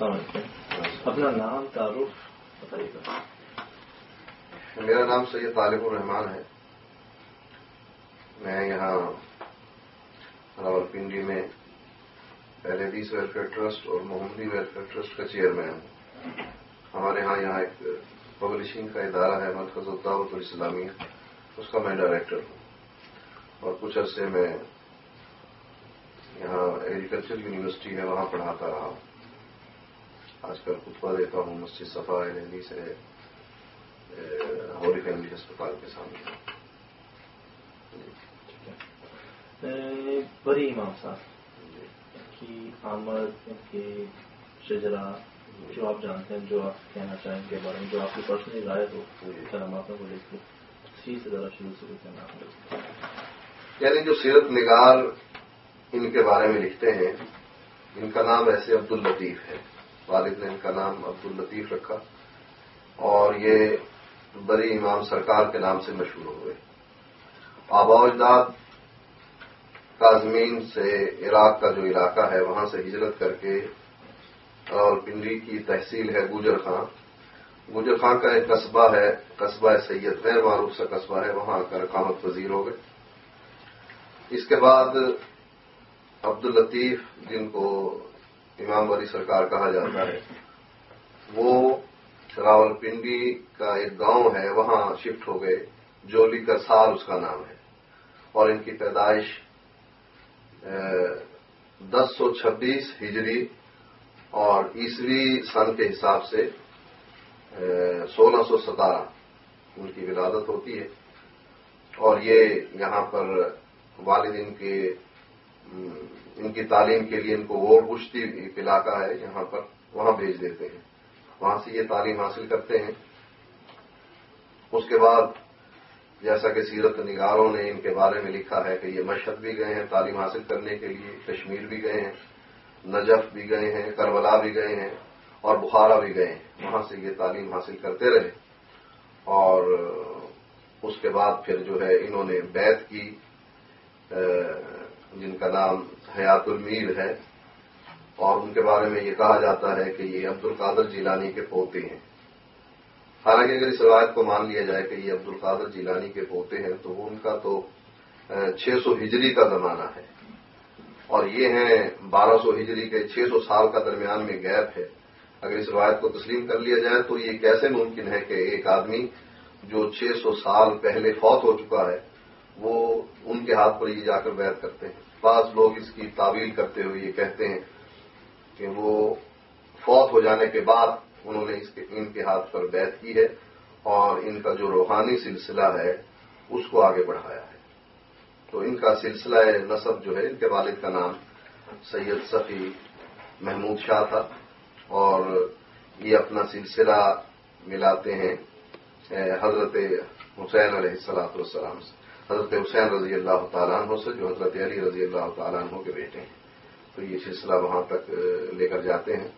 اپنا نام، تعارف بتائیے۔ گا میرا نام سید طالب الرحمان ہے۔ میں یہاں راول پنڈی میں پہلے حدیث ویلفیئر ٹرسٹ اور محمدی ویلفیئر ٹرسٹ کا چیئرمین ہوں۔ ہمارے ہاں یہاں ایک پبلشنگ کا ادارہ ہے، مرکز الدعوت الاسلامیہ اس کا میں ڈائریکٹر ہوں۔ اور کچھ عرصے میں یہاں ایگریکلچر یونیورسٹی ہے، وہاں پڑھاتا رہا ہوں۔ آج کل خطبہ دیتا ہوں مسجد صفا دہلی سے ہولی فیملی ہسپتال کے سامنے۔ بڑی امام صاحب کی آمد ان کی شجرا جو آپ جانتے ہیں جو آپ کہنا چاہیں کے بارے میں جو آپ کی پرسنل رائے ہو کراماتوں کو لے کے اسی سے ذرا شروع سے کہنا یعنی جو سیرت نگار ان کے بارے میں لکھتے ہیں ان کا نام ایسے عبد الطیف ہے۔ والد نے ان کا نام عبد الطیف رکھا اور یہ بری امام سرکار کے نام سے مشہور ہوئے آبا اجداد کا زمین سے عراق کا جو علاقہ ہے، وہاں سے ہجرت کر کے راول پنڈی کی تحصیل ہے گوجر خان۔ گوجر خان کا ایک قصبہ ہے، قصبہ سید غیر معروف سا قصبہ ہے، وہاں کا رقامت پذیر ہو گئے۔ اس کے بعد عبد الطیف جن کو امام بری سرکار کہا جاتا ہے۔ وہ راول پنڈی کا ایک گاؤں ہے، وہاں شفٹ ہو گئے جولی کا سال اس کا نام ہے۔ اور ان کی پیدائش دس سو چھبیس ہجری اور عیسوی سن کے حساب سے سولہ سو ستارہ ان کی ولادت ہوتی ہے۔ اور یہ یہاں پر والدین کے ان کی تعلیم کے لیے ان کو ووٹ گشتی علاقہ ہے یہاں پر، وہاں بھیج دیتے ہیں۔ وہاں سے یہ تعلیم حاصل کرتے ہیں۔ اس کے بعد جیسا کہ سیرت نگاروں نے ان کے بارے میں لکھا ہے کہ یہ مشہد بھی گئے ہیں تعلیم حاصل کرنے کے لیے، کشمیر بھی گئے ہیں، نجف بھی گئے ہیں، کربلا بھی گئے ہیں اور بخارا بھی گئے ہیں۔ وہاں سے یہ تعلیم حاصل کرتے رہے۔ اور اس کے بعد پھر جو ہے انہوں نے بیت کی جن کا نام حیات المیر ہے، اور ان کے بارے میں یہ کہا جاتا ہے کہ یہ عبد القادر جیلانی کے پوتے ہیں۔ حالانکہ اگر اس روایت کو مان لیا جائے کہ یہ عبد القادر جیلانی کے پوتے ہیں، تو وہ ان کا تو چھ سو ہجری کا زمانہ ہے۔ اور یہ ہیں بارہ سو ہجری کے چھ سو سال کا درمیان میں گیپ ہے۔ اگر اس روایت کو تسلیم کر لیا جائے تو یہ کیسے ممکن ہے کہ ایک آدمی جو چھ سو سال پہلے فوت ہو چکا ہے وہ ان کے ہاتھ پر یہ جا کر بیت کرتے ہیں۔ بعض لوگ اس کی تعویل کرتے ہوئے یہ کہتے ہیں کہ وہ فوت ہو جانے کے بعد انہوں نے اس کے، ان کے ہاتھ پر بیت کی ہے اور ان کا جو روحانی سلسلہ ہے، اس کو آگے بڑھایا ہے۔ تو ان کا سلسلہ نصب جو ہے، ان کے والد کا نام سید صفی محمود شاہ تھا اور یہ اپنا سلسلہ ملاتے ہیں حضرت حسین علیہ السلاۃ والسلام سے۔ حضرت حسین رضی اللہ تعالیٰ عنہ سے، جو حضرت علی رضی اللہ تعالیٰ عنہ کے بیٹے ہیں۔ تو یہ سلسلہ وہاں تک لے کر جاتے ہیں۔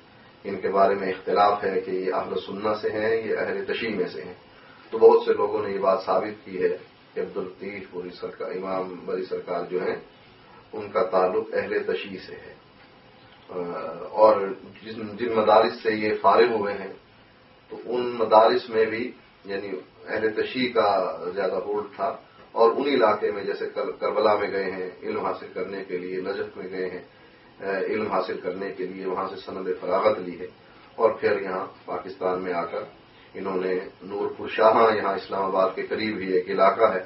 ان کے بارے میں اختلاف ہے کہ یہ اہل سننا سے ہیں، یہ اہل تشیع میں سے ہیں۔ تو بہت سے لوگوں نے یہ بات ثابت کی ہے کہ عبد الطیف بری سرکار، امام بری سرکار جو ہیں، ان کا تعلق اہل تشیع سے ہے۔ اور جن مدارس سے یہ فارغ ہوئے ہیں، تو ان مدارس میں بھی یعنی اہل تشیع کا زیادہ ہولڈ تھا۔ اور ان علاقے میں جیسے کربلا میں گئے ہیں، علم حاصل کرنے کے لیے نجف میں گئے ہیں علم حاصل کرنے کے لیے وہاں سے سند فراغت لی ہے۔ اور پھر یہاں پاکستان میں آ کر انہوں نے نور پور شاہ یہاں اسلام آباد کے قریب ہی ایک علاقہ ہے،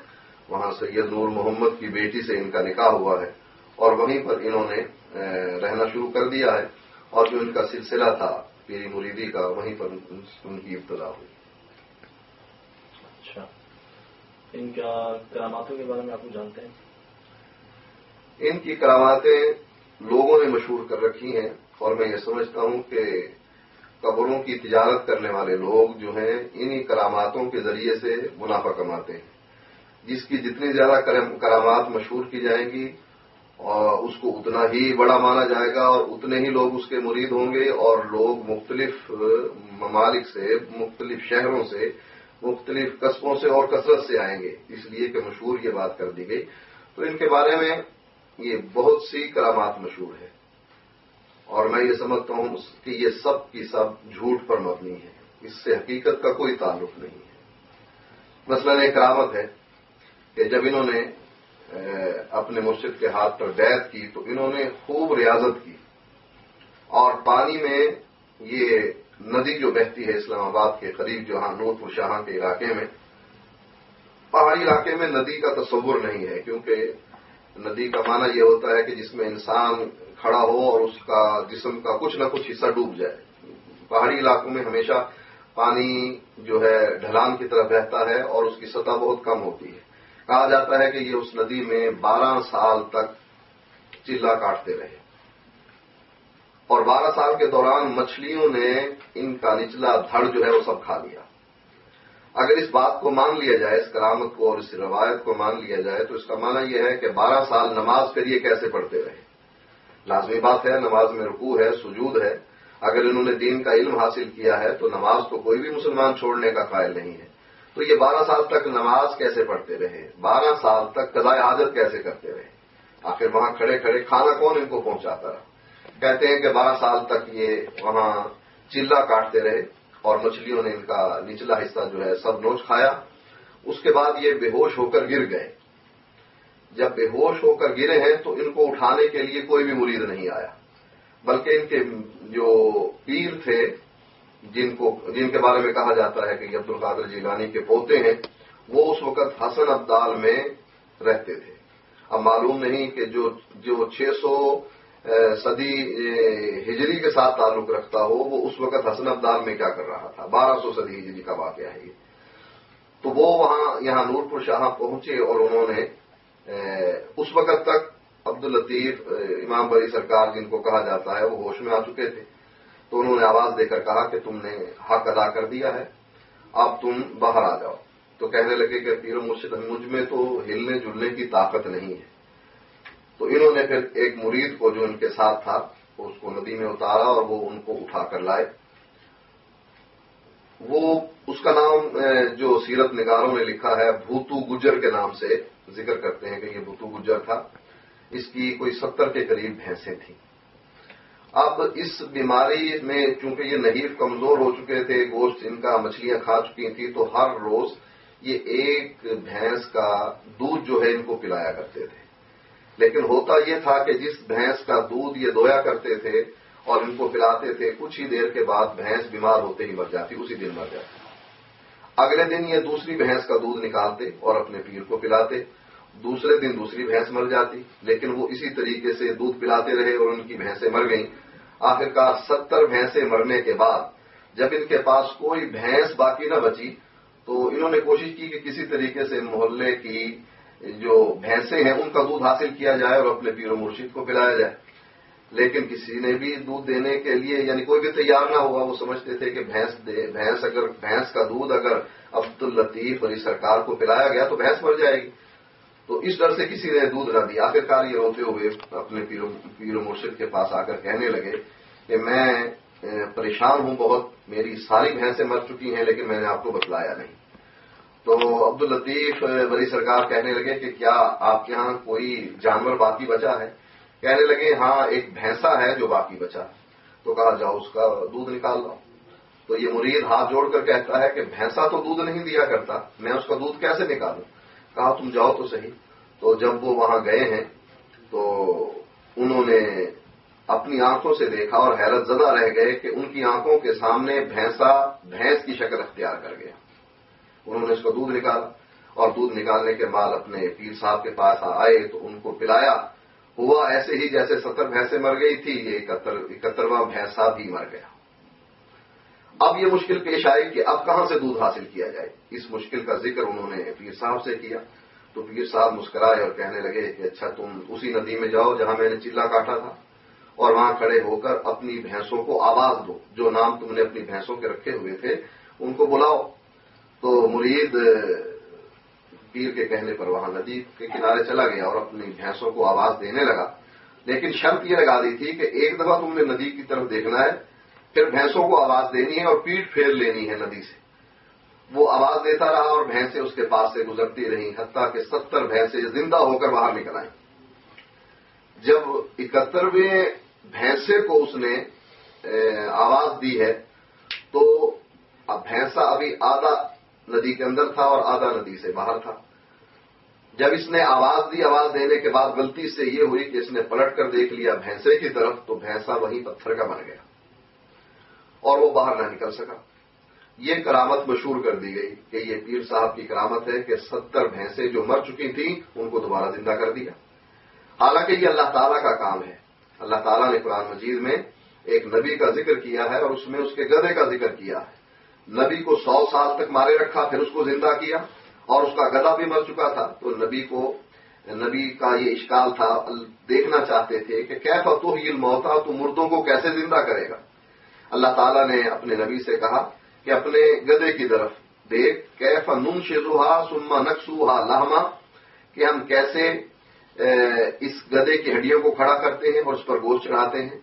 وہاں سید نور محمد کی بیٹی سے ان کا نکاح ہوا ہے۔ اور وہیں پر انہوں نے رہنا شروع کر دیا ہے۔ اور جو ان کا سلسلہ تھا، پیری مریدی کا، وہیں پر ان کی ابتدا ہوئی۔ اچھا۔ ان کا کراماتوں کے بارے میں آپ کو جانتے ہیں؟ ان کی کراماتیں لوگوں نے مشہور کر رکھی ہیں اور میں یہ سمجھتا ہوں کہ قبروں کی تجارت کرنے والے لوگ جو ہیں، انہی کراماتوں کے ذریعے سے منافع کماتے ہیں۔ جس کی جتنی زیادہ کرامات مشہور کی جائیں گی، اور اس کو اتنا ہی بڑا مانا جائے گا اور اتنے ہی لوگ اس کے مرید ہوں گے اور لوگ مختلف ممالک سے، مختلف شہروں سے مختلف قصبوں سے اور کثرت سے آئیں گے، اس لیے کہ مشہور یہ بات کر دی گئی۔ تو ان کے بارے میں یہ بہت سی کرامات مشہور ہے اور میں یہ سمجھتا ہوں کہ یہ سب کی سب جھوٹ پر مبنی ہے اس سے حقیقت کا کوئی تعلق نہیں ہے۔ مثلاً ایک کرامت ہے کہ جب انہوں نے اپنے مرشد کے ہاتھ پر بیت کی تو انہوں نے خوب ریاضت کی۔ اور پانی میں یہ ندی جو بہتی ہے اسلام آباد کے قریب جو ہاں نور شاہ کے علاقے میں، پہاڑی علاقے میں ندی کا تصور نہیں ہے، کیونکہ ندی کا معنی یہ ہوتا ہے کہ جس میں انسان کھڑا ہو اور اس کا جسم کا کچھ نہ کچھ حصہ ڈوب جائے۔ پہاڑی علاقوں میں ہمیشہ پانی جو ہے ڈھلان کی طرف بہتا ہے اور اس کی سطح بہت کم ہوتی ہے۔ کہا جاتا ہے کہ یہ اس ندی میں بارہ سال تک چلا کاٹتے رہے۔ اور بارہ سال کے دوران مچھلیوں نے ان کا نچلا دھڑ جو ہے وہ سب کھا لیا۔ اگر اس بات کو مان لیا جائے، اس کرامت کو اور اس روایت کو مان لیا جائے، تو اس کا معنی یہ ہے کہ بارہ سال نماز پھر یہ کیسے پڑھتے رہے۔ لازمی بات ہے، نماز میں رکوع ہے، سجود ہے۔ اگر انہوں نے دین کا علم حاصل کیا ہے، تو نماز تو کوئی بھی مسلمان چھوڑنے کا قائل نہیں ہے۔ تو یہ بارہ سال تک نماز کیسے پڑھتے رہے؟ بارہ سال تک قضاء عادت کیسے کرتے رہے؟ آخر وہاں کھڑے کھڑے کھانا کون ان کو پہنچاتا رہا؟ کہتے ہیں کہ بارہ سال تک یہ وہاں چلا کاٹتے رہے اور مچھلیوں نے ان کا نچلا حصہ جو ہے سب نوچ کھایا۔ اس کے بعد یہ بے ہوش ہو کر گر گئے۔ جب بے ہوش ہو کر گرے ہیں تو ان کو اٹھانے کے لیے کوئی بھی مرید نہیں آیا۔ بلکہ ان کے جو پیر تھے، جن کو، جن کے بارے میں کہا جاتا ہے کہ عبد القادر جیلانی کے پوتے ہیں، وہ اس وقت حسن ابدال میں رہتے تھے۔ اب معلوم نہیں کہ جو جو چھ سو صدی ہجری کے ساتھ تعلق رکھتا ہو، وہ اس وقت حسن ابدال میں کیا کر رہا تھا؟ بارہ سو صدی ہجری کا واقعہ ہے یہ تو وہ وہاں یہاں نورپور شاہ پہنچے اور انہوں نے اس وقت تک عبد الطیف امام بری سرکار جن کو کہا جاتا ہے، وہ ہوش میں آ چکے تھے۔ تو انہوں نے آواز دے کر کہا کہ تم نے حق ادا کر دیا ہے، اب تم باہر آ جاؤ۔ تو کہنے لگے کہ پیر مرشد، مجھ میں تو ہلنے جلنے کی طاقت نہیں ہے۔ تو انہوں نے پھر ایک مرید کو جو ان کے ساتھ تھا، اس کو ندی میں اتارا اور وہ ان کو اٹھا کر لائے۔ وہ اس کا نام جو سیرت نگاروں نے لکھا ہے، بھوتو گجر کے نام سے ذکر کرتے ہیں کہ یہ بھوتو گجر تھا۔ اس کی کوئی ستر کے قریب بھینسیں تھیں۔ اب اس بیماری میں چونکہ یہ نحیف کمزور ہو چکے تھے، گوشت ان کا مچھلیاں کھا چکی تھیں، تو ہر روز یہ ایک بھینس کا دودھ جو ہے ان کو پلایا کرتے تھے۔ لیکن ہوتا یہ تھا کہ جس بھینس کا دودھ یہ دویا کرتے تھے اور ان کو پلاتے تھے، کچھ ہی دیر کے بعد بھینس بیمار ہوتے ہی مر جاتی، اسی دن مر جاتی۔ اگلے دن یہ دوسری بھینس کا دودھ نکالتے اور اپنے پیر کو پلاتے، دوسرے دن دوسری بھینس مر جاتی۔ لیکن وہ اسی طریقے سے دودھ پلاتے رہے اور ان کی بھینسیں مر گئیں۔ آخرکار ستر بھینسیں مرنے کے بعد جب ان کے پاس کوئی بھینس باقی نہ بچی تو انہوں نے کوشش کی کہ کسی طریقے سے محلے کی جو بھینسیں ہیں، ان کا دودھ حاصل کیا جائے اور اپنے پیر و مرشید کو پلایا جائے۔ لیکن کسی نے بھی دودھ دینے کے لیے یعنی کوئی بھی تیار نہ ہوا وہ سمجھتے تھے کہ بھینس دے، بھینس اگر، بھینس کا دودھ اگر عبد الطیف علی سرکار کو پلایا گیا تو بھینس مر جائے گی۔ تو اس ڈر سے کسی نے دودھ نہ دیا۔ آخرکار یہ روتے ہوئے اپنے پیر و مرشد کے پاس آ کر کہنے لگے کہ میں پریشان ہوں بہت، میری ساری بھینسیں مر چکی ہیں، لیکن میں نے آپ کو بتلایا نہیں۔ تو عبد الطیف بڑی سرکار کہنے لگے کہ کیا آپ کے یہاں کوئی جانور باقی بچا ہے؟ کہنے لگے ہاں ایک بھینسا ہے جو باقی بچا تو کہا، جاؤ، اس کا دودھ نکال لاؤ۔ تو یہ مرید ہاتھ جوڑ کر کہتا ہے کہ بھینسا تو دودھ نہیں دیا کرتا، میں اس کا دودھ کیسے نکالوں؟ کہا، تم جاؤ تو صحیح۔ تو جب وہ وہاں گئے ہیں، تو انہوں نے اپنی آنکھوں سے دیکھا اور حیرت زدہ رہ گئے کہ ان کی آنکھوں کے سامنے بھینسا، بھینس کی شکل اختیار کر گیا۔ انہوں نے اس کو دودھ نکالا اور دودھ نکالنے کے بعد اپنے پیر صاحب کے پاس آئے تو ان کو پلایا۔ ہوا ایسے ہی جیسے ستر بھینسیں مر گئی تھی، یہ اکہترواں بھینسا بھی مر گیا۔ اب یہ مشکل پیش آئی کہ اب کہاں سے دودھ حاصل کیا جائے؟ اس مشکل کا ذکر انہوں نے پیر صاحب سے کیا۔ تو پیر صاحب مسکرائے اور کہنے لگے کہ اچھا تم اسی ندی میں جاؤ جہاں میں نے چلا کاٹا تھا۔ اور وہاں کھڑے ہو کر اپنی بھینسوں کو آواز دو۔ جو نام تم نے اپنی بھینسوں کے رکھے ہوئے تھے، ان کو بلاؤ۔ تو مرید پیر کے کہنے پر وہاں ندی کے کنارے چلا گیا اور اپنی بھینسوں کو آواز دینے لگا۔ لیکن شرط یہ لگا دی تھی کہ ایک دفعہ تم نے ندی کی طرف دیکھنا ہے، پھر بھینسوں کو آواز دینی ہے اور پیٹ پھیر لینی ہے ندی سے۔ وہ آواز دیتا رہا اور بھینسیں اس کے پاس سے گزرتی رہیں، حتیٰ کہ ستر بھینسیں زندہ ہو کر باہر نکل آئیں۔ جب اکہترویں بھینسے کو اس نے آواز دی ہے، تو اب بھینسا ابھی آدھا ندی کے اندر تھا اور آدھا ندی سے باہر تھا۔ جب اس نے آواز دی، آواز دینے کے بعد غلطی سے یہ ہوئی کہ اس نے پلٹ کر دیکھ لیا بھینسے کی طرف، تو بھینسا وہیں پتھر کا بن گیا اور وہ باہر نہ نکل سکا۔ یہ کرامت مشہور کر دی گئی کہ یہ پیر صاحب کی کرامت ہے کہ ستر بھینسیں جو مر چکی تھیں، ان کو دوبارہ زندہ کر دیا۔ حالانکہ یہ اللہ تعالیٰ کا کام ہے۔ اللہ تعالیٰ نے قرآن مجید میں ایک نبی کا ذکر کیا ہے اور اس میں اس کے گدے کا ذکر کیا ہے۔ نبی کو سو سال تک مارے رکھا، پھر اس کو زندہ کیا اور اس کا گدا بھی مر چکا تھا۔ تو نبی کو، نبی کا یہ اشکال تھا دیکھنا چاہتے تھے کہ کیف تو یہ موتا تو مردوں کو کیسے زندہ کرے گا؟ اللہ تعالیٰ نے اپنے نبی سے کہا کہ اپنے گدے کی طرف دیکھ، کیف نم شیزوہا سما نقصوہا لہما کہ ہم کیسے اس گدے کی ہڈیوں کو کھڑا کرتے ہیں اور اس پر گوشت چڑھاتے ہیں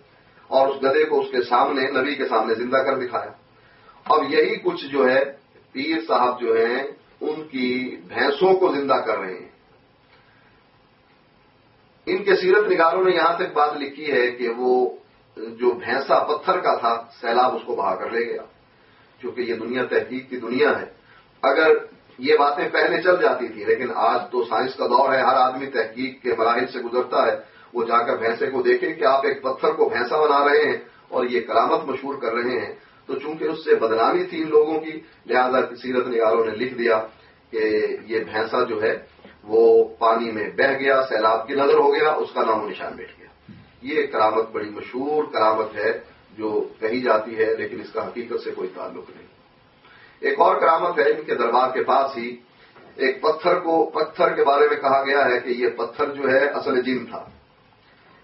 اور اس گدے کو اس کے سامنے، نبی کے سامنے زندہ کر دکھایا۔ اب یہی کچھ جو ہے، پیر صاحب جو ہیں، ان کی بھینسوں کو زندہ کر رہے ہیں۔ ان کے سیرت نگاروں نے یہاں تک بات لکھی ہے کہ وہ جو بھینسا پتھر کا تھا، سیلاب اس کو بہا کر لے گیا۔ کیونکہ یہ دنیا تحقیق کی دنیا ہے۔ اگر یہ باتیں پہلے چل جاتی تھی لیکن آج تو سائنس کا دور ہے، ہر آدمی تحقیق کے مراحل سے گزرتا ہے۔ وہ جا کر بھینسے کو دیکھیں کہ آپ ایک پتھر کو بھینسا بنا رہے ہیں اور یہ کرامت مشہور کر رہے ہیں۔ تو چونکہ اس سے بدنامی تھی ان لوگوں کی، لہذا سیرت نگاروں نے لکھ دیا کہ یہ بھینسا جو ہے، وہ پانی میں بہ گیا، سیلاب کی نظر ہو گیا، اس کا نام و نشان بیٹھ گیا۔ یہ کرامت بڑی مشہور کرامت ہے جو کہی جاتی ہے، لیکن اس کا حقیقت سے کوئی تعلق نہیں۔ ایک اور کرامت ہے ان کے دربار کے پاس ہی۔ ایک پتھر کو، پتھر کے بارے میں کہا گیا ہے کہ یہ پتھر جو ہے، اصل جن تھا۔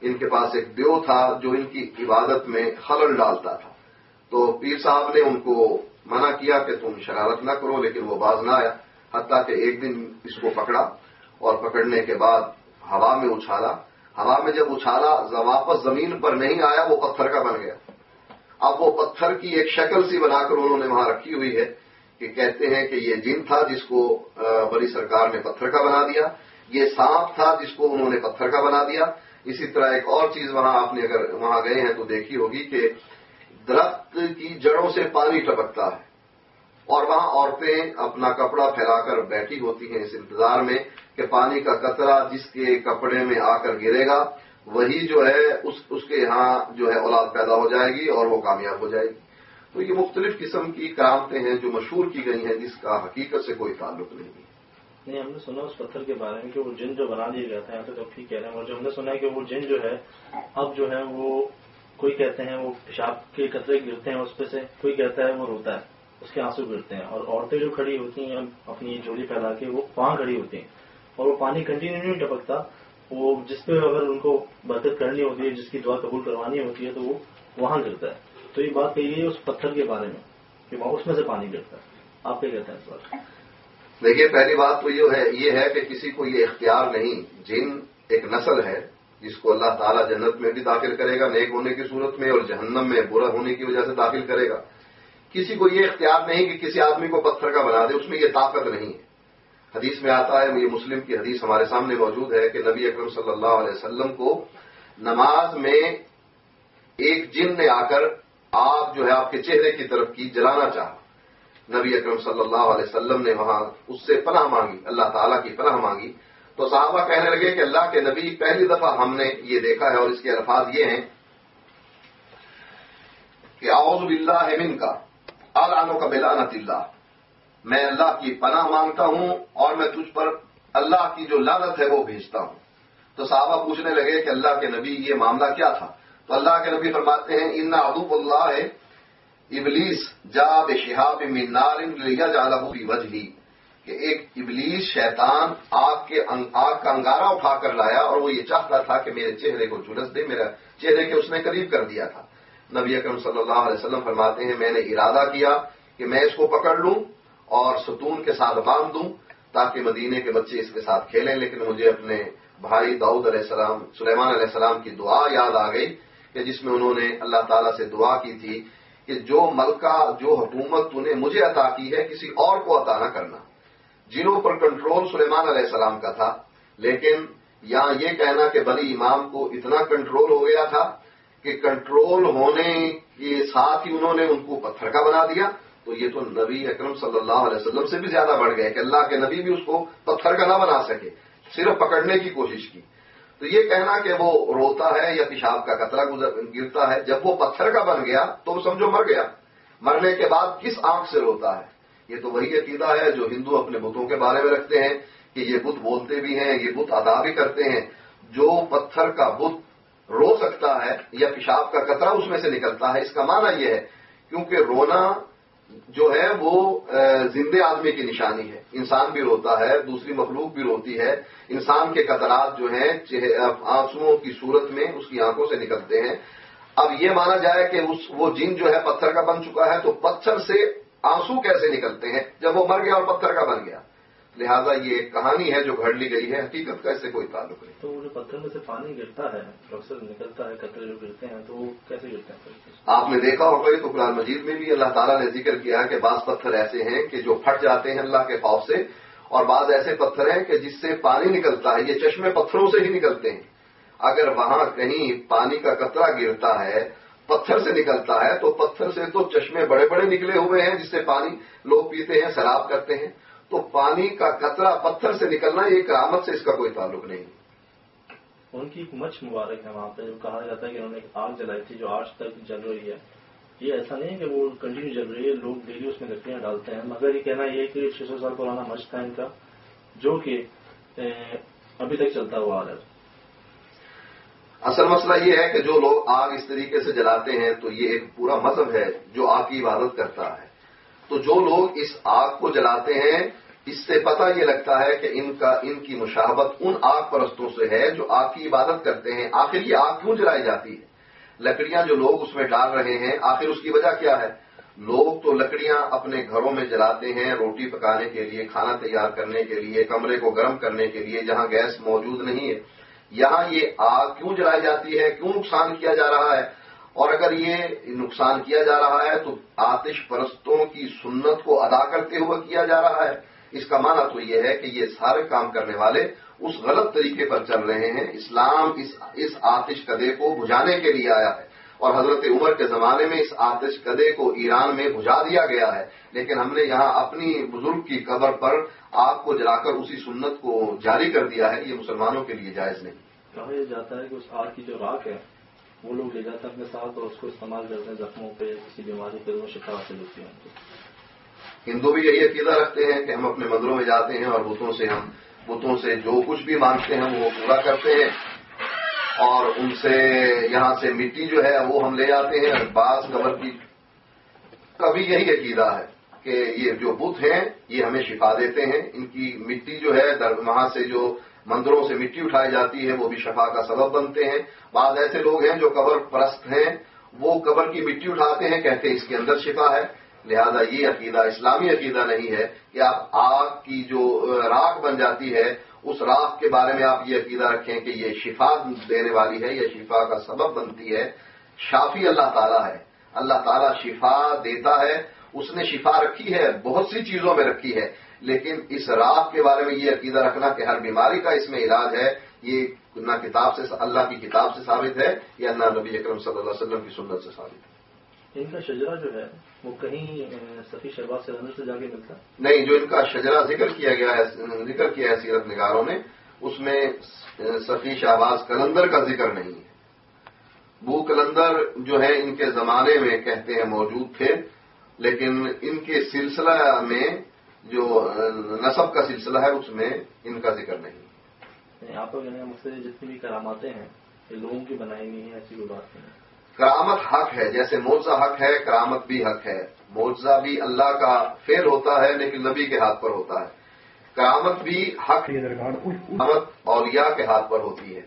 ان کے پاس ایک دیو تھا جو ان کی عبادت میں خلل ڈالتا تھا۔ تو پیر صاحب نے ان کو منع کیا کہ تم شرارت نہ کرو، لیکن وہ باز نہ آیا۔ حتیٰ کہ ایک دن اس کو پکڑا اور پکڑنے کے بعد ہوا میں اچھالا۔ ہوا میں جب اچھالا واپس زمین پر نہیں آیا، وہ پتھر کا بن گیا۔ اب وہ پتھر کی ایک شکل سی بنا کر انہوں نے وہاں رکھی ہوئی ہے کہ کہتے ہیں کہ یہ جن تھا جس کو بڑی سرکار نے پتھر کا بنا دیا۔ یہ سانپ تھا جس کو انہوں نے پتھر کا بنا دیا۔ اسی طرح ایک اور چیز وہاں آپ نے اگر وہاں گئے ہیں تو دیکھی ہوگی کہ درخت کی جڑوں سے پانی ٹپکتا ہے۔ اور وہاں عورتیں اپنا کپڑا پھیلا کر بیٹھی ہوتی ہیں۔ اس انتظار میں کہ پانی کا قطرہ جس کے کپڑے میں آ کر گرے گا، وہی جو ہے، اس اس کے یہاں جو ہے اولاد پیدا ہو جائے گی اور وہ کامیاب ہو جائے گی۔ تو یہ مختلف قسم کی کرامتیں ہیں جو مشہور کی گئی ہیں، جس کا حقیقت سے کوئی تعلق نہیں ہے۔ نہیں، ہم نے سنا اس پتھر کے بارے میں کہ وہ جن جو بنا دیے گئے تھے، یہاں تو ٹھیک کہہ رہے ہیں۔ اور جو ہم نے سنا ہے کہ وہ جن جو ہے، اب جو ہے وہ کوئی کہتے ہیں وہ پیشاب کے قطرے گرتے ہیں اس پہ سے، کوئی کہتا ہے وہ روتا ہے، اس کے آنسو گرتے ہیں۔ اور عورتیں جو کھڑی ہوتی ہیں، اپنی جوڑی پھیلا کے وہ وہاں کھڑی ہوتی ہیں۔ اور وہ پانی کنٹینیو نہیں ٹپکتا، وہ جس پہ اگر ان کو برکت کرنی ہوتی ہے، جس کی دعا قبول کروانی ہوتی ہے، تو وہ وہاں گرتا ہے۔ تو یہ بات کہی ہے اس پتھر کے بارے میں، کہ وہاں اس میں سے پانی گرتا ہے۔ آپ کیا کہتے ہیں اس بات دیکھیے، پہلی بات تو یہ ہے یہ ہے کہ کسی کو یہ اختیار نہیں، جن ایک نسل ہے جس کو اللہ تعالیٰ جنت میں بھی داخل کرے گا، نیک ہونے کی صورت میں اور جہنم میں برا ہونے کی وجہ سے داخل کرے گا۔ کسی کو یہ اختیار نہیں کہ کسی آدمی کو پتھر کا بنا دے، اس میں یہ طاقت نہیں ہے۔ حدیث میں آتا ہے، یہ مسلم کی حدیث ہمارے سامنے موجود ہے کہ نبی اکرم صلی اللہ علیہ وسلم کو نماز میں ایک جن نے آ کر آپ جو ہے آپ کے چہرے کی طرف کی، جلانا چاہا۔ نبی اکرم صلی اللہ علیہ وسلم نے وہاں اس سے پناہ مانگی، اللہ تعالیٰ کی پناہ مانگی۔ تو صحابہ کہنے لگے کہ اللہ کے نبی پہلی دفعہ ہم نے یہ دیکھا ہے اور اس کے الفاظ یہ ہیں کہ اعوذ باللہ من کا الانو کا بلانت اللہ۔ میں اللہ کی پناہ مانگتا ہوں اور میں تجھ پر اللہ کی جو لانت ہے وہ بھیجتا ہوں۔ تو صحابہ پوچھنے لگے کہ اللہ کے نبی یہ معاملہ کیا تھا؟ تو اللہ کے نبی فرماتے ہیں، ان ادوب اللہ ہے، ابلیس جا بے شہاب مینار لیا جالا کی وجہ کہ ایک ابلیس شیطان آگ کے آگ کا انگارہ اٹھا کر لایا اور وہ یہ چاہتا تھا کہ میرے چہرے کو جھلس دے، میرا چہرے کے اس نے قریب کر دیا تھا۔ نبی اکرم صلی اللہ علیہ وسلم فرماتے ہیں، میں نے ارادہ کیا کہ میں اس کو پکڑ لوں اور ستون کے ساتھ باندھ دوں تاکہ مدینے کے بچے اس کے ساتھ کھیلیں۔ لیکن مجھے اپنے بھائی داؤد علیہ السلام، سلیمان علیہ السلام کی دعا یاد آ گئی کہ جس میں انہوں نے اللہ تعالیٰ سے دعا کی تھی کہ جو ملکہ، جو حکومت تو نے مجھے عطا کی ہے، کسی اور کو عطا نہ کرنا۔ جنہوں پر کنٹرول سلیمان علیہ السلام کا تھا، لیکن یہاں یہ کہنا کہ بلی امام کو اتنا کنٹرول ہو گیا تھا کہ کنٹرول ہونے کے ساتھ ہی انہوں نے ان کو پتھر کا بنا دیا۔ تو یہ تو نبی اکرم صلی اللہ علیہ وسلم سے بھی زیادہ بڑھ گئے کہ اللہ کے نبی بھی اس کو پتھر کا نہ بنا سکے، صرف پکڑنے کی کوشش کی۔ تو یہ کہنا کہ وہ روتا ہے یا پیشاب کا قطرہ گرتا ہے، جب وہ پتھر کا بن گیا تو وہ سمجھو مر گیا۔ مرنے کے بعد کس آنکھ سے روتا ہے؟ یہ تو وہی عقیدہ ہے جو ہندو اپنے بتوں کے بارے میں رکھتے ہیں کہ یہ بت بولتے بھی ہیں، یہ بت ادا بھی کرتے ہیں۔ جو پتھر کا بت رو سکتا ہے یا پیشاب کا قطرہ اس میں سے نکلتا ہے، اس کا معنی یہ ہے، کیونکہ رونا جو ہے وہ زندے آدمی کی نشانی ہے۔ انسان بھی روتا ہے، دوسری مخلوق بھی روتی ہے۔ انسان کے قطرات جو ہیں آنسو کی صورت میں اس کی آنکھوں سے نکلتے ہیں۔ اب یہ مانا جائے کہ اس، وہ جن جو ہے پتھر کا بن چکا ہے، تو پتھر سے آنسو کیسے نکلتے ہیں؟ جب وہ مر گیا اور پتھر کا بن گیا۔ لہذا یہ ایک کہانی ہے جو گھڑ لی گئی ہے۔ حقیقت کا اس سے کوئی تعلق نہیں۔ تو جو پتھر میں سے پانی گرتا ہے اکثر نکلتا ہے قطرے جو گرتے ہیں تو وہ کیسے گرتے ہیں؟ آپ نے دیکھا ہوگا تو قرآن مجید میں بھی اللہ تعالیٰ نے ذکر کیا کہ بعض پتھر ایسے ہیں کہ جو پھٹ جاتے ہیں اللہ کے خوف سے اور بعض ایسے پتھر ہیں کہ جس سے پانی نکلتا ہے۔ یہ چشمے پتھروں سے ہی نکلتے ہیں۔ اگر وہاں کہیں پانی کا قطرہ گرتا ہے پتھر سے نکلتا ہے، تو پتھر سے تو چشمے بڑے بڑے نکلے ہوئے ہیں، جس سے پانی لوگ پیتے ہیں، سیلاب کرتے ہیں۔ تو پانی کا قطرہ پتھر سے نکلنا یہ کرامت سے اس کا کوئی تعلق نہیں۔ ان کی ایک مچھ مبارک ہے وہاں پہ، جو کہا جاتا ہے کہ انہوں نے ایک آگ جلائی تھی جو آج تک جل رہی ہے۔ یہ ایسا نہیں ہے کہ وہ کنٹینیو جل رہی ہے، لوگ ڈیلی اس میں لکڑیاں ڈالتے ہیں۔ مگر یہ کہنا یہ ہے کہ چھ سو سال پرانا مچھ تھا ان کا، جو کہ ابھی تک چلتا ہوا آ رہا ہے اصل مسئلہ یہ ہے کہ جو لوگ آگ اس طریقے سے جلاتے ہیں، تو یہ ایک پورا مذہب ہے جو آگ کی عبادت کرتا ہے۔ تو جو لوگ اس آگ کو جلاتے ہیں، اس سے پتہ یہ لگتا ہے کہ ان کا، ان کی مشابت ان آگ پرستوں سے ہے جو آگ کی عبادت کرتے ہیں۔ آخر یہ آگ کیوں جلائی جاتی ہے؟ لکڑیاں جو لوگ اس میں ڈال رہے ہیں، آخر اس کی وجہ کیا ہے؟ لوگ تو لکڑیاں اپنے گھروں میں جلاتے ہیں روٹی پکانے کے لیے، کھانا تیار کرنے کے لیے، کمرے کو گرم کرنے کے لیے، جہاں گیس موجود نہیں ہے۔ یہاں یہ آگ کیوں جلائی جاتی ہے؟ کیوں نقصان کیا جا رہا ہے؟ اور اگر یہ نقصان کیا جا رہا ہے تو آتش پرستوں کی سنت کو ادا کرتے ہوئے کیا جا رہا ہے؟ اس کا معنی تو یہ ہے کہ یہ سارے کام کرنے والے اس غلط طریقے پر چل رہے ہیں۔ اسلام اس اس آتش کدے کو بجھانے کے لیے آیا ہے۔ اور حضرت عمر کے زمانے میں اس آتش کدے کو ایران میں بجھا دیا گیا ہے۔ لیکن ہم نے یہاں اپنی بزرگ کی قبر پر آگ کو جلا کر اسی سنت کو جاری کر دیا ہے۔ یہ مسلمانوں کے لیے جائز نہیں۔ کہا جاتا ہے کہ اس آگ کی جو راک ہے وہ لوگ لے جاتے ہیں اپنے ساتھ اور اس کو استعمال کرتے ہیں زخموں پہ کسی بیماری پہ وہ شفا حاصل ہوتی ہے ہندو بھی یہی عقیدہ رکھتے ہیں کہ ہم اپنے مندروں میں جاتے ہیں اور بتوں سے ہم بتوں سے جو کچھ بھی مانگتے ہیں وہ پورا کرتے ہیں۔ اور ان سے یہاں سے مٹی جو ہے وہ ہم لے آتے ہیں۔ بعض قبر کی کبھی یہی عقیدہ ہے کہ یہ جو بت ہیں، یہ ہمیں شفا دیتے ہیں۔ ان کی مٹی جو ہے وہاں سے جو مندروں سے مٹی اٹھائی جاتی ہے، وہ بھی شفا کا سبب بنتے ہیں۔ بعض ایسے لوگ ہیں جو قبر پرست ہیں، وہ قبر کی مٹی اٹھاتے ہیں، کہتے ہیں اس کے اندر شفا ہے۔ لہذا یہ عقیدہ، اسلامی عقیدہ نہیں ہے کہ آپ آگ کی جو راکھ بن جاتی ہے اس راکھ کے بارے میں آپ یہ عقیدہ رکھیں کہ یہ شفا دینے والی ہے یا شفا کا سبب بنتی ہے۔ شافی اللہ تعالیٰ ہے۔ اللہ تعالیٰ شفا دیتا ہے۔ اس نے شفا رکھی ہے، بہت سی چیزوں میں رکھی ہے۔ لیکن اس راہ کے بارے میں یہ عقیدہ رکھنا کہ ہر بیماری کا اس میں علاج ہے، یہ نہ کتاب سے، اللہ کی کتاب سے ثابت ہے یا نہ نبی اکرم صلی اللہ علیہ وسلم کی سنت سے ثابت ہے۔ ان کا شجرا جو ہے وہ کہیں سفی شہباز سے سے جا کے ملتا؟ نہیں جو ان کا شجرا ذکر کیا گیا ہے ذکر کیا ہے سیرت نگاروں نے اس میں سفی شہباز کلندر کا ذکر نہیں ہے۔ بو کلندر جو ہے ان کے زمانے میں کہتے ہیں موجود تھے لیکن ان کے سلسلہ میں جو نصب کا سلسلہ ہے اس میں ان کا ذکر نہیں آپ مجھ سے جتنی بھی کراماتیں ہیں یہ لوگوں کی بنائی نہیں ہے ایسی کوئی بات نہیں کرامت حق ہے جیسے موزہ حق ہے کرامت بھی حق ہے۔ موزہ بھی اللہ کا فیل ہوتا ہے لیکن نبی کے ہاتھ پر ہوتا ہے۔ کرامت بھی حق کرامت اولیاء کے ہاتھ پر ہوتی ہے۔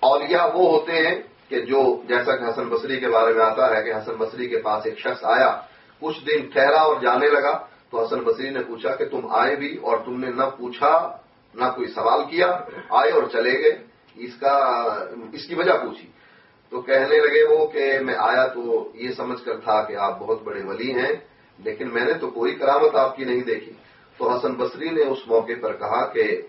اولیاء وہ ہوتے ہیں کہ جو جیسا کہ حسن بصری کے بارے میں آتا ہے کہ حسن بصری کے پاس ایک شخص آیا کچھ دن ٹھہرا اور جانے لگا تو حسن بصری نے پوچھا کہ تم آئے بھی اور تم نے نہ پوچھا نہ کوئی سوال کیا آئے اور چلے گئے۔ اس کا اس کی وجہ پوچھی۔ تو کہنے لگے وہ کہ میں آیا تو یہ سمجھ کر تھا کہ آپ بہت بڑے ولی ہیں، لیکن میں نے تو کوئی کرامت آپ کی نہیں دیکھی۔ تو حسن بصری نے اس موقع پر کہا کہ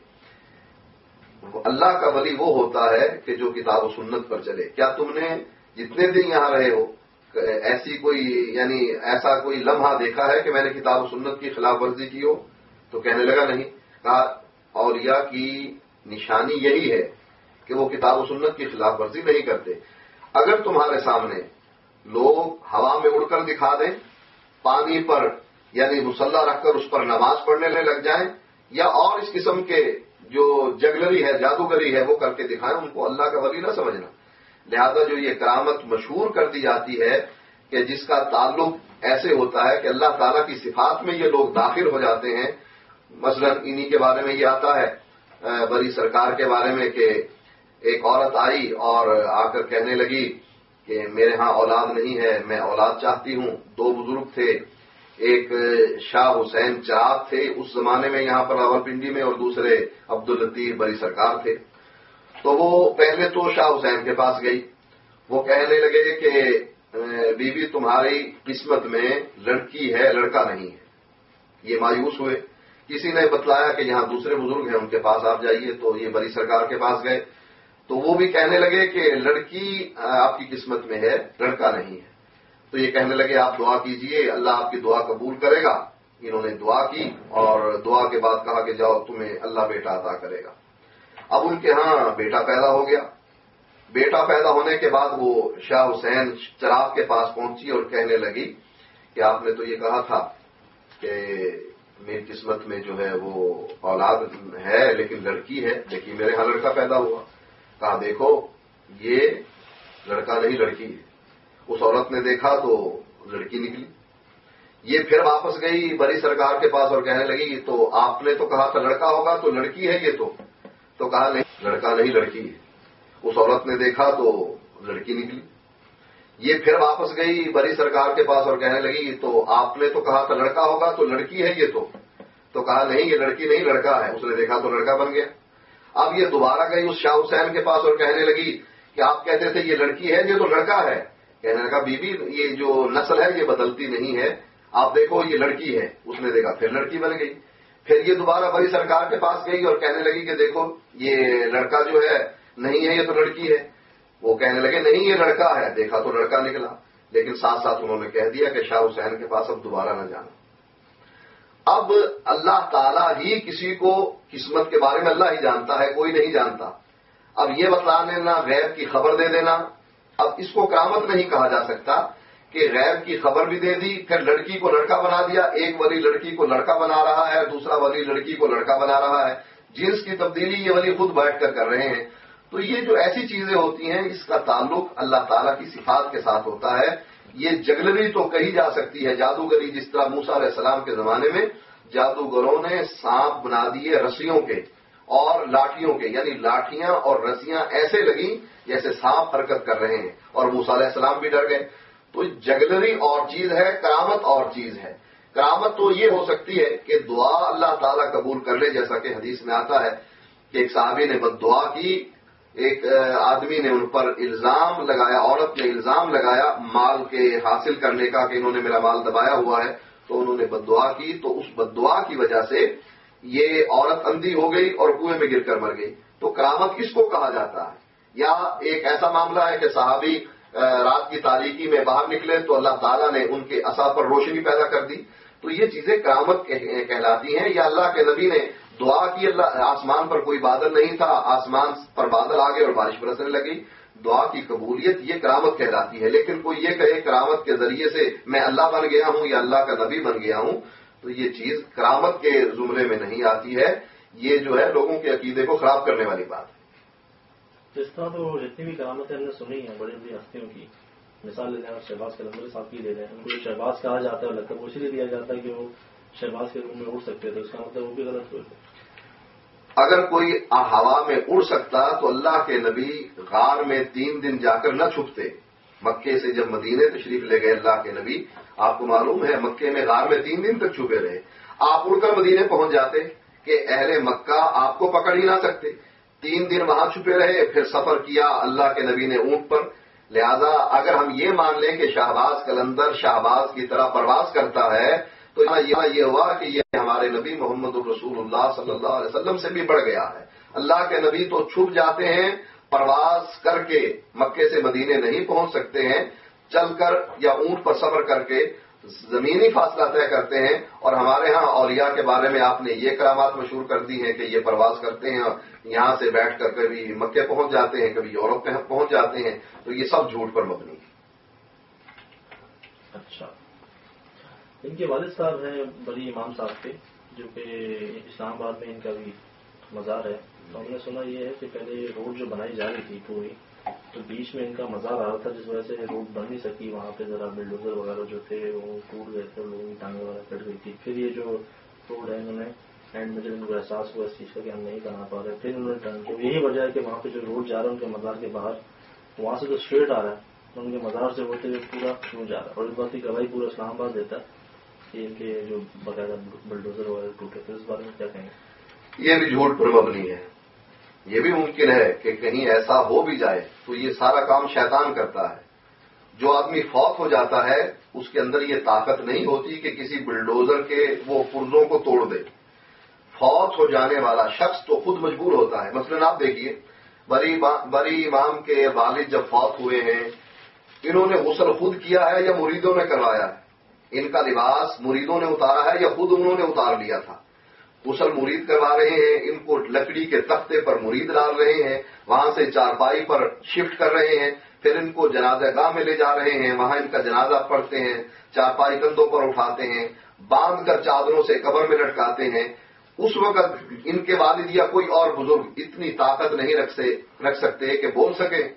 اللہ کا ولی وہ ہوتا ہے کہ جو کتاب و سنت پر چلے۔ کیا تم نے جتنے دن یہاں رہے ہو، ایسی کوئی یعنی ایسا کوئی لمحہ دیکھا ہے کہ میں نے کتاب و سنت کی خلاف ورزی کی ہو؟ تو کہنے لگا نہیں۔ کہا، اولیاء کی نشانی یہی ہے کہ وہ کتاب و سنت کی خلاف ورزی نہیں کرتے۔ اگر تمہارے سامنے لوگ ہوا میں اڑ کر دکھا دیں، پانی پر یعنی مسلح رکھ کر اس پر نماز پڑھنے لگ جائیں، یا اور اس قسم کے جو جگلری ہے، جادوگری ہے، وہ کر کے دکھائیں، ان کو اللہ کا ولی نہ سمجھنا۔ لہذا جو یہ کرامت مشہور کر دی جاتی ہے کہ جس کا تعلق ایسے ہوتا ہے کہ اللہ تعالیٰ کی صفات میں یہ لوگ داخل ہو جاتے ہیں۔ مثلا انہی کے بارے میں یہ آتا ہے بڑی سرکار کے بارے میں کہ ایک عورت آئی اور آ کر کہنے لگی کہ میرے ہاں اولاد نہیں ہے، میں اولاد چاہتی ہوں۔ دو بزرگ تھے۔ ایک شاہ حسین چراغ تھے۔ اس زمانے میں یہاں پر راول پنڈی میں اور دوسرے عبد الطیف بری سرکار تھے۔ تو وہ پہلے تو شاہ حسین کے پاس گئی۔ وہ کہنے لگے کہ بیوی بی تمہاری قسمت میں لڑکی ہے، لڑکا نہیں ہے۔ یہ مایوس ہوئے۔ کسی نے بتلایا کہ یہاں دوسرے بزرگ ہیں، ان کے پاس آپ جائیے۔ تو یہ بری سرکار کے پاس گئے۔ تو وہ بھی کہنے لگے کہ لڑکی آپ کی قسمت میں ہے، لڑکا نہیں ہے۔ تو یہ کہنے لگے، آپ دعا کیجیے، اللہ آپ کی دعا قبول کرے گا۔ انہوں نے دعا کی اور دعا کے بعد کہا کہ جاؤ، تمہیں اللہ بیٹا عطا کرے گا۔ اب ان کے ہاں بیٹا پیدا ہو گیا۔ بیٹا پیدا ہونے کے بعد وہ شاہ حسین چراغ کے پاس پہنچی اور کہنے لگی کہ آپ نے تو یہ کہا تھا کہ میری قسمت میں جو ہے وہ اولاد ہے، لیکن لڑکی ہے لیکن میرے ہاں لڑکا پیدا ہوا۔ کہا، دیکھو، یہ لڑکا نہیں، لڑکی ہے۔ اس عورت نے دیکھا تو لڑکی نکلی۔ یہ پھر واپس گئی بڑی سرکار کے پاس اور کہنے لگی، تو آپ نے تو کہا تھا لڑکا ہوگا، تو لڑکی ہے یہ تو؟ تو کہا، نہیں، لڑکا نہیں، لڑکی ہے۔ اس عورت نے دیکھا تو لڑکی نکلی۔ یہ پھر واپس گئی بڑی سرکار کے پاس اور کہنے لگی، تو آپ نے تو کہا تھا لڑکا ہوگا، تو لڑکی ہے یہ تو؟ تو کہا، نہیں، یہ لڑکی نہیں، لڑکا ہے۔ اس نے دیکھا تو لڑکا بن گیا۔ اب یہ دوبارہ گئی اس شاہ حسین کے پاس اور کہنے لگی کہ آپ کہتے تھے یہ لڑکی ہے، یہ تو لڑکا ہے۔ کہنے لگا بی بی یہ جو نسل ہے، یہ بدلتی نہیں ہے۔ آپ دیکھو، یہ لڑکی ہے۔ اس نے دیکھا، پھر لڑکی بن گئی۔ پھر یہ دوبارہ بڑی سرکار کے پاس گئی اور کہنے لگی کہ دیکھو، یہ لڑکا جو ہے، نہیں ہے، یہ تو لڑکی ہے۔ وہ کہنے لگے، نہیں، یہ لڑکا ہے۔ دیکھا تو لڑکا نکلا۔ لیکن ساتھ ساتھ انہوں نے کہہ دیا کہ شاہ حسین کے پاس اب دوبارہ نہ جانا۔ اب اللہ تعالیٰ ہی کسی کو قسمت کے بارے میں اللہ ہی جانتا ہے، کوئی نہیں جانتا۔ اب یہ بتلا دینا غیر کی خبر دے دینا۔ اب اس کو کرامت نہیں کہا جا سکتا کہ غیر کی خبر بھی دے دی، پھر لڑکی کو لڑکا بنا دیا۔ ایک ولی لڑکی کو لڑکا بنا رہا ہے، دوسرا ولی لڑکی کو لڑکا بنا رہا ہے۔ جنس کی تبدیلی یہ ولی خود بیٹھ کر کر رہے ہیں۔ تو یہ جو ایسی چیزیں ہوتی ہیں، اس کا تعلق اللہ تعالیٰ کی صفات کے ساتھ ہوتا ہے۔ یہ جگلری تو کہی جا سکتی ہے، جادوگری جس طرح موسا علیہ السلام کے زمانے میں جادوگروں نے سانپ بنا دیے رسیوں کے اور لاٹھیوں کے یعنی لاٹھیاں اور رسیاں ایسے لگیں جیسے سانپ حرکت کر رہے ہیں اور موسا علیہ السلام بھی ڈر گئے۔ تو جگلری اور چیز ہے، کرامت اور چیز ہے۔ کرامت تو یہ ہو سکتی ہے کہ دعا اللہ تعالیٰ قبول کر لے، جیسا کہ حدیث میں آتا ہے کہ ایک صحابی نے بد دعا کی ایک آدمی نے ان پر الزام لگایا، عورت نے الزام لگایا مال کے حاصل کرنے کا کہ انہوں نے میرا مال دبایا ہوا ہے، تو انہوں نے بد دعا کی، تو اس بد دعا کی وجہ سے یہ عورت اندھی ہو گئی اور کنویں میں گر کر مر گئی۔ تو کرامت کس کو کہا جاتا ہے؟ یا ایک ایسا معاملہ ہے کہ صحابی رات کی تاریخی میں باہر نکلے تو اللہ تعالیٰ نے ان کے اصا پر روشنی پیدا کر دی۔ تو یہ چیزیں کرامت کہلاتی ہیں، یا اللہ کے نبی نے دعا کی، اللہ، آسمان پر کوئی بادل نہیں تھا، آسمان پر بادل آ گئے اور بارش برسنے لگی۔ دعا کی قبولیت یہ کرامت کہلاتی ہے، لیکن کوئی یہ کہے کرامت کے ذریعے سے میں اللہ بن گیا ہوں یا اللہ کا نبی بن گیا ہوں، تو یہ چیز کرامت کے زمرے میں نہیں آتی ہے۔ یہ جو ہے لوگوں کے عقیدے کو خراب کرنے والی بات۔ ہے جس طرح تو جتنی بھی کرامتیں ہم نے سنی ہیں، بڑی بڑی ہستیوں کی، مثال لے لیں شہباز کے لمبے صاحب کی لے لیں۔ ان کو شہباز کہا جاتا ہے لگتا ہے لیے دیا جاتا ہے کہ وہ شہباز کے روم میں اڑ سکتے تھے، اس کا مطلب وہ بھی غلط ہوئے اگر کوئی ہوا میں اڑ سکتا تو اللہ کے نبی غار میں تین دن جا کر نہ چھپتے۔ مکے سے جب مدینے تشریف لے گئے اللہ کے نبی، آپ کو معلوم ہے مکے میں غار میں تین دن تک چھپے رہے۔ آپ اڑ کر مدینے پہنچ جاتے کہ اہل مکہ آپ کو پکڑ ہی نہ سکتے۔ تین دن وہاں چھپے رہے، پھر سفر کیا اللہ کے نبی نے اونٹ پر۔ لہذا اگر ہم یہ مان لیں کہ شہباز کلندر شہباز کی طرح پرواز کرتا ہے تو یہاں یہ ہوا کہ یہ ہمارے نبی محمد الرسول اللہ صلی اللہ علیہ وسلم سے بھی بڑھ گیا ہے۔ اللہ کے نبی تو چھپ جاتے ہیں، پرواز کر کے مکے سے مدینے نہیں پہنچ سکتے ہیں، چل کر یا اونٹ پر سفر کر کے زمینی فاصلہ طے کرتے ہیں۔ اور ہمارے ہاں اولیاء کے بارے میں آپ نے یہ کرامات مشہور کر دی ہیں کہ یہ پرواز کرتے ہیں، یہاں سے بیٹھ کر کبھی مکے پہنچ جاتے ہیں، کبھی یورپ میں پہنچ جاتے ہیں۔ تو یہ سب جھوٹ پر مبنی ہے۔ اچھا۔ ان کے والد صاحب ہیں بڑی امام صاحب کے، جو کہ اسلام آباد میں ان کا بھی مزار ہے۔ تو ہم نے سنا یہ ہے کہ پہلے روڈ جو بنائی جا رہی تھی پوری، تو بیچ میں ان کا مزار آ رہا تھا، جس وجہ سے روڈ بن نہیں سکی۔ وہاں پہ ذرا بلڈوزر وغیرہ جو تھے، وہ ٹوٹ گئے تھے، لوگوں کی ٹانگیں وغیرہ کٹ گئی تھی۔ پھر یہ جو روڈ ہے انہوں نے اینڈ میں جب ان کو احساس ہوا، اس چیز کا کہ ہم نہیں بنا پا رہے۔ پھر انہوں نے ٹرن کیا۔ یہی وجہ ہے کہ وہاں پہ جو روڈ جا رہا ہے، ان کے مزار کے باہر، وہاں سے جو اسٹریٹ آ رہا ہے ان کے مزار سے ہوتے ہوئے پورا کیوں جا رہا ہے؟ اور اس بات کی گواہی پورا اسلام آباد دیتا ہے۔ کہ جو باقاعدہ بلڈوزر وغیرہ ٹوٹے تھے اس بارے میں کیا کہیں؟ گے یہ بھی جھوٹ پر ہے۔ یہ بھی ممکن ہے کہ کہیں ایسا ہو بھی جائے تو یہ سارا کام شیطان کرتا ہے۔ جو آدمی فوت ہو جاتا ہے، اس کے اندر یہ طاقت نہیں ہوتی کہ کسی بلڈوزر کے وہ پرزوں کو توڑ دے۔ فوت ہو جانے والا شخص تو خود مجبور ہوتا ہے۔ مثلا آپ دیکھیے بری بری امام کے والد جب فوت ہوئے ہیں، انہوں نے غسل خود کیا ہے یا مریدوں نے کروایا ہے؟ ان کا لباس مریدوں نے اتارا ہے یا خود انہوں نے اتار لیا تھا۔ غسل مرید کروا رہے ہیں، ان کو لکڑی کے تختے پر مرید ڈال رہے ہیں، وہاں سے چارپائی پر شفٹ کر رہے ہیں، پھر ان کو جنازہ گاہ میں لے جا رہے ہیں، وہاں ان کا جنازہ پڑھتے ہیں، چارپائی کندھوں پر اٹھاتے ہیں، باندھ کر چادروں سے قبر میں لٹکاتے ہیں۔ اس وقت ان کے والد یا کوئی اور بزرگ اتنی طاقت نہیں رکھ سکتے کہ بول سکیں،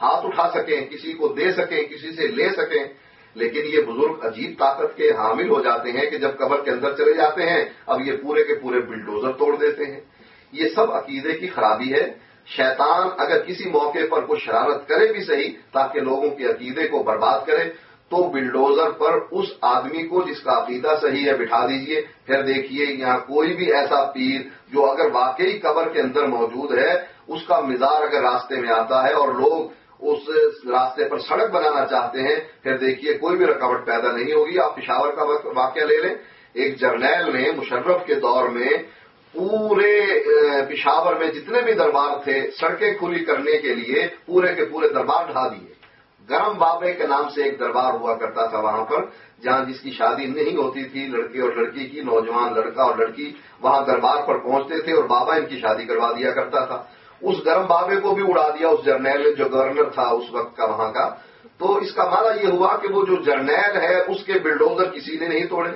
ہاتھ اٹھا سکیں، کسی کو دے سکیں، کسی سے لے سکیں۔ لیکن یہ بزرگ عجیب طاقت کے حامل ہو جاتے ہیں کہ جب قبر کے اندر چلے جاتے ہیں، اب یہ پورے کے پورے بلڈوزر توڑ دیتے ہیں۔ یہ سب عقیدے کی خرابی ہے۔ شیطان اگر کسی موقع پر کوئی شرارت کرے بھی صحیح تاکہ لوگوں کے عقیدے کو برباد کرے، تو بلڈوزر پر اس آدمی کو جس کا عقیدہ صحیح ہے بٹھا دیجیے۔ پھر دیکھیے یہاں کوئی بھی ایسا پیر جو اگر واقعی قبر کے اندر موجود ہے، اس کا مزار اگر راستے میں آتا ہے اور لوگ اس راستے پر سڑک بنانا چاہتے ہیں، پھر دیکھیے کوئی بھی رکاوٹ پیدا نہیں ہوگی، آپ پشاور کا واقعہ لے لیں۔ ایک جرنیل نے مشرف کے دور میں پورے پشاور میں جتنے بھی دربار تھے، سڑکیں کھلی کرنے کے لیے پورے کے پورے دربار ڈھا دیے۔ گرم بابے کے نام سے ایک دربار ہوا کرتا تھا وہاں پر، جہاں جس کی شادی نہیں ہوتی تھی، لڑکے اور لڑکی کی، نوجوان لڑکا اور لڑکی وہاں دربار پر پہنچتے تھے اور بابا ان کی شادی کروا دیا کرتا تھا۔ اس گرم بابے کو بھی اڑا دیا، اس جرنیل، جو گورنر تھا اس وقت کا وہاں کا۔ تو اس کا مانا یہ ہوا کہ وہ جو جرنیل ہے، اس کے بلڈوزر کسی نے نہیں توڑے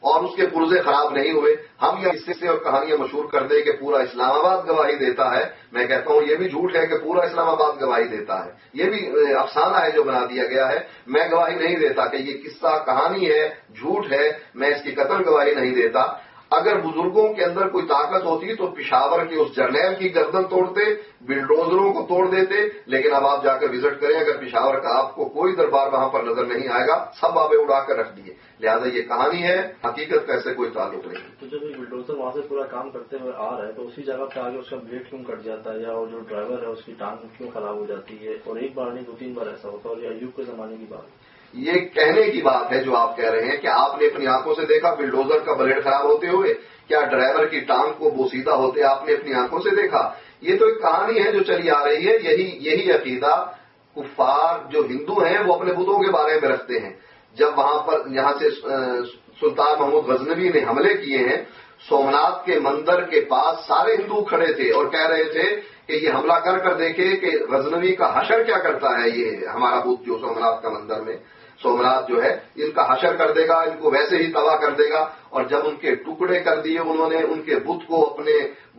اور اس کے پرزے خراب نہیں ہوئے۔ ہم یہ اس سے اور کہانیاں مشہور کر دیں کہ پورا اسلام آباد گواہی دیتا ہے۔ میں کہتا ہوں یہ بھی جھوٹ ہے کہ پورا اسلام آباد گواہی دیتا ہے۔ یہ بھی افسانہ ہے جو بنا دیا گیا ہے۔ میں گواہی نہیں دیتا کہ یہ قصہ، کہانی ہے، جھوٹ ہے۔ میں اس کی قتل گواہی نہیں دیتا۔ اگر بزرگوں کے اندر کوئی طاقت ہوتی تو پشاور کی اس جرنیل کی گردن توڑتے، بلڈوزروں کو توڑ دیتے، لیکن اب آپ جا کر وزٹ کریں، اگر پشاور کا آپ کو کوئی دربار وہاں پر نظر نہیں آئے گا، سب آبے اڑا کر رکھ دیے۔ لہٰذا یہ کہانی ہے، حقیقت کا ایسے کوئی تعلق نہیں۔ تو جب یہ بلڈوزر وہاں سے پورا کام کرتے ہوئے آ رہا ہے، تو اسی جگہ پہ آگے اس کا بلیڈ کیوں کٹ جاتا ہے؟ یا جو ڈرائیور ہے، اس کی ٹانگ کیوں خراب ہو جاتی ہے؟ اور ایک بار نہیں، دو تین بار ایسا ہوتا ہے، اور یہ ایوب کے زمانے کی بات۔ یہ کہنے کی بات ہے جو آپ کہہ رہے ہیں کہ آپ نے اپنی آنکھوں سے دیکھا بلڈوزر کا بلیڈ خراب ہوتے ہوئے، کیا ڈرائیور کی ٹانگ کو بوسیدہ ہوتے آپ نے اپنی آنکھوں سے دیکھا؟ یہ تو ایک کہانی ہے جو چلی آ رہی ہے، یہی یہی عقیدہ کفار جو ہندو ہیں، وہ اپنے بدھوں کے بارے میں رکھتے ہیں۔ جب وہاں پر یہاں سے سلطان محمود غزنوی نے حملے کیے ہیں، سومنات کے مندر کے پاس سارے ہندو کھڑے تھے اور کہہ رہے تھے کہ یہ حملہ کر کر دیکھے کہ غزنوی کا حشر کیا کرتا ہے یہ ہمارا بدھ جو سومنات کا مندر میں۔ سومنات جو ہے، ان کا حشر کر دے گا، ان کو ویسے ہی تباہ کر دے گا۔ اور جب ان کے ٹکڑے کر دیے انہوں نے، ان کے بت کو اپنے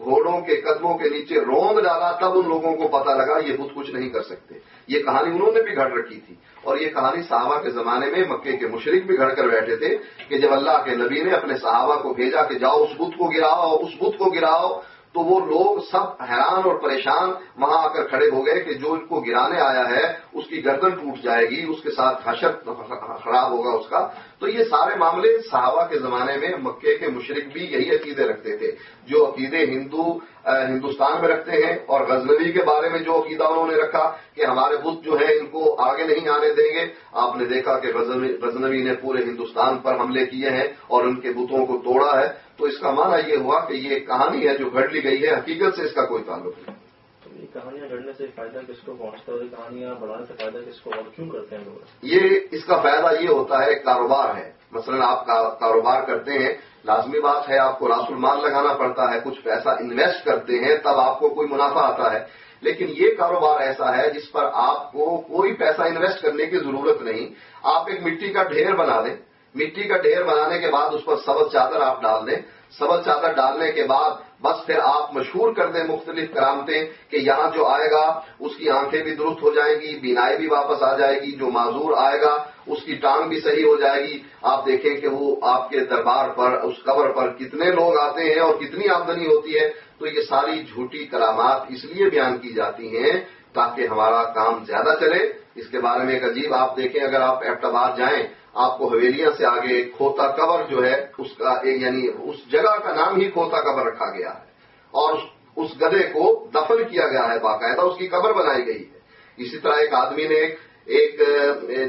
گھوڑوں کے قدموں کے نیچے روند ڈالا، تب ان لوگوں کو پتا لگا یہ بت کچھ نہیں کر سکتے۔ یہ کہانی انہوں نے بھی گھڑ رکھی تھی۔ اور یہ کہانی صحابہ کے زمانے میں، مکے کے مشرق بھی گھڑ کر بیٹھے تھے کہ جب اللہ کے نبی نے اپنے صحابہ کو بھیجا کہ جاؤ، اس بت کو گراؤ، اس بت کو گراؤ تو وہ لوگ سب حیران اور پریشان وہاں آ کر کھڑے ہو گئے کہ جو ان کو گرانے آیا ہے، اس کی گردن ٹوٹ جائے گی، اس کے ساتھ حشر خراب ہوگا اس کا۔ تو یہ سارے معاملے صحابہ کے زمانے میں، مکے کے مشرق بھی یہی عقیدے رکھتے تھے۔ جو عقیدے ہندو ہندوستان میں رکھتے ہیں اور غزنوی کے بارے میں جو عقیدہ انہوں نے رکھا کہ ہمارے بدھ جو ہے ان کو آگے نہیں آنے دیں گے۔ آپ نے دیکھا کہ غزنوی نے پورے ہندوستان پر حملے کیے ہیں اور ان کے بتوں کو توڑا ہے۔ تو اس کا معنی یہ ہوا کہ یہ کہانی ہے جو گھڑ لی گئی ہے حقیقت سے اس کا کوئی تعلق نہیں۔ کہانیاں گڑنے سے فائدہ کس کو پہنچتا ہے؟ کہانیاں بڑھانے سے فائدہ کس کو اور کیوں کرتے ہیں لوگ؟ یہ اس کا فائدہ یہ ہوتا ہے کاروبار ہے۔ مثلا آپ کاروبار کرتے ہیں لازمی بات ہے آپ کو راس المال لگانا پڑتا ہے کچھ پیسہ انویسٹ کرتے ہیں تب آپ کو کوئی منافع آتا ہے۔ لیکن یہ کاروبار ایسا ہے جس پر آپ کو کوئی پیسہ انویسٹ کرنے کی ضرورت نہیں۔ آپ ایک مٹی کا ڈھیر بنا دیں۔ مٹی کا ڈھیر بنانے کے بعد اس پر سبز چادر آپ ڈال دیں۔ سبز چادر ڈالنے کے بعد بس پھر آپ مشہور کر دیں مختلف کرامتیں کہ یہاں جو آئے گا، اس کی آنکھیں بھی درست ہو جائیں گی، بینائی بھی واپس آ جائے گی، جو معذور آئے گا، اس کی ٹانگ بھی صحیح ہو جائے گی۔ آپ دیکھیں کہ وہ آپ کے دربار پر، اس قبر پر کتنے لوگ آتے ہیں اور کتنی آمدنی ہوتی ہے۔ تو یہ ساری جھوٹی کرامات اس لیے بیان کی جاتی ہیں تاکہ ہمارا کام زیادہ چلے۔ اس کے بارے میں ایک عجیب آپ دیکھیں، اگر آپ ایپٹاباد جائیں آپ کو حویلیاں سے آگے کھوتا قبر جو ہے، اس کا یعنی اس جگہ کا نام ہی کھوتا قبر رکھا گیا ہے۔ اور اس گدے کو دفن کیا گیا ہے باقاعدہ، اس کی قبر بنائی گئی ہے۔ اسی طرح ایک آدمی نے ایک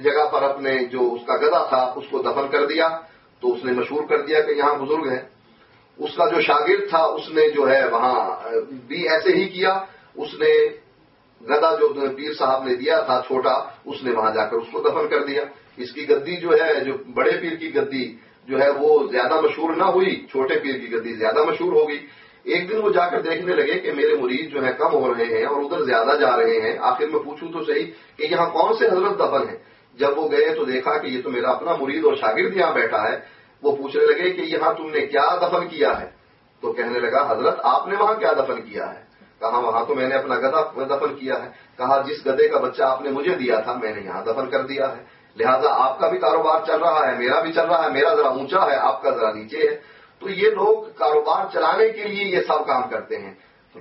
جگہ پر اپنے جو اس کا گدا تھا، اس کو دفن کر دیا۔ تو اس نے مشہور کر دیا کہ یہاں بزرگ ہیں۔ اس کا جو شاگرد تھا، اس نے جو ہے وہاں بھی ایسے ہی کیا۔ اس نے گدا جو پیر صاحب نے دیا تھا، چھوٹا، اس نے وہاں جا کر اس کو دفن کر دیا۔ اس کی گدی جو ہے، جو بڑے پیر کی گدی جو ہے، وہ زیادہ مشہور نہ ہوئی، چھوٹے پیر کی گدی زیادہ مشہور ہوگی ایک دن وہ جا کر دیکھنے لگے کہ میرے مریض جو ہے کم ہو رہے ہیں اور ادھر زیادہ جا رہے ہیں۔ آخر میں پوچھوں تو صحیح کہ یہاں کون سے حضرت دفن ہیں؟ جب وہ گئے تو دیکھا کہ یہ تو میرا اپنا مرید اور شاگرد یہاں بیٹھا ہے۔ وہ پوچھنے لگے کہ یہاں تم نے کیا دفن کیا ہے؟ تو کہنے لگا، حضرت، آپ نے وہاں کیا دفن کیا ہے؟ کہا، وہاں تو میں نے اپنا گدا دفن کیا ہے۔ کہا، جس گدے کا بچہ آپ نے مجھے دیا تھا، میں نے یہاں دفن کر دیا ہے۔ لہذا آپ کا بھی کاروبار چل رہا ہے، میرا بھی چل رہا ہے، میرا ذرا اونچا ہے، آپ کا ذرا نیچے ہے۔ تو یہ لوگ کاروبار چلانے کے لیے یہ سب کام کرتے ہیں۔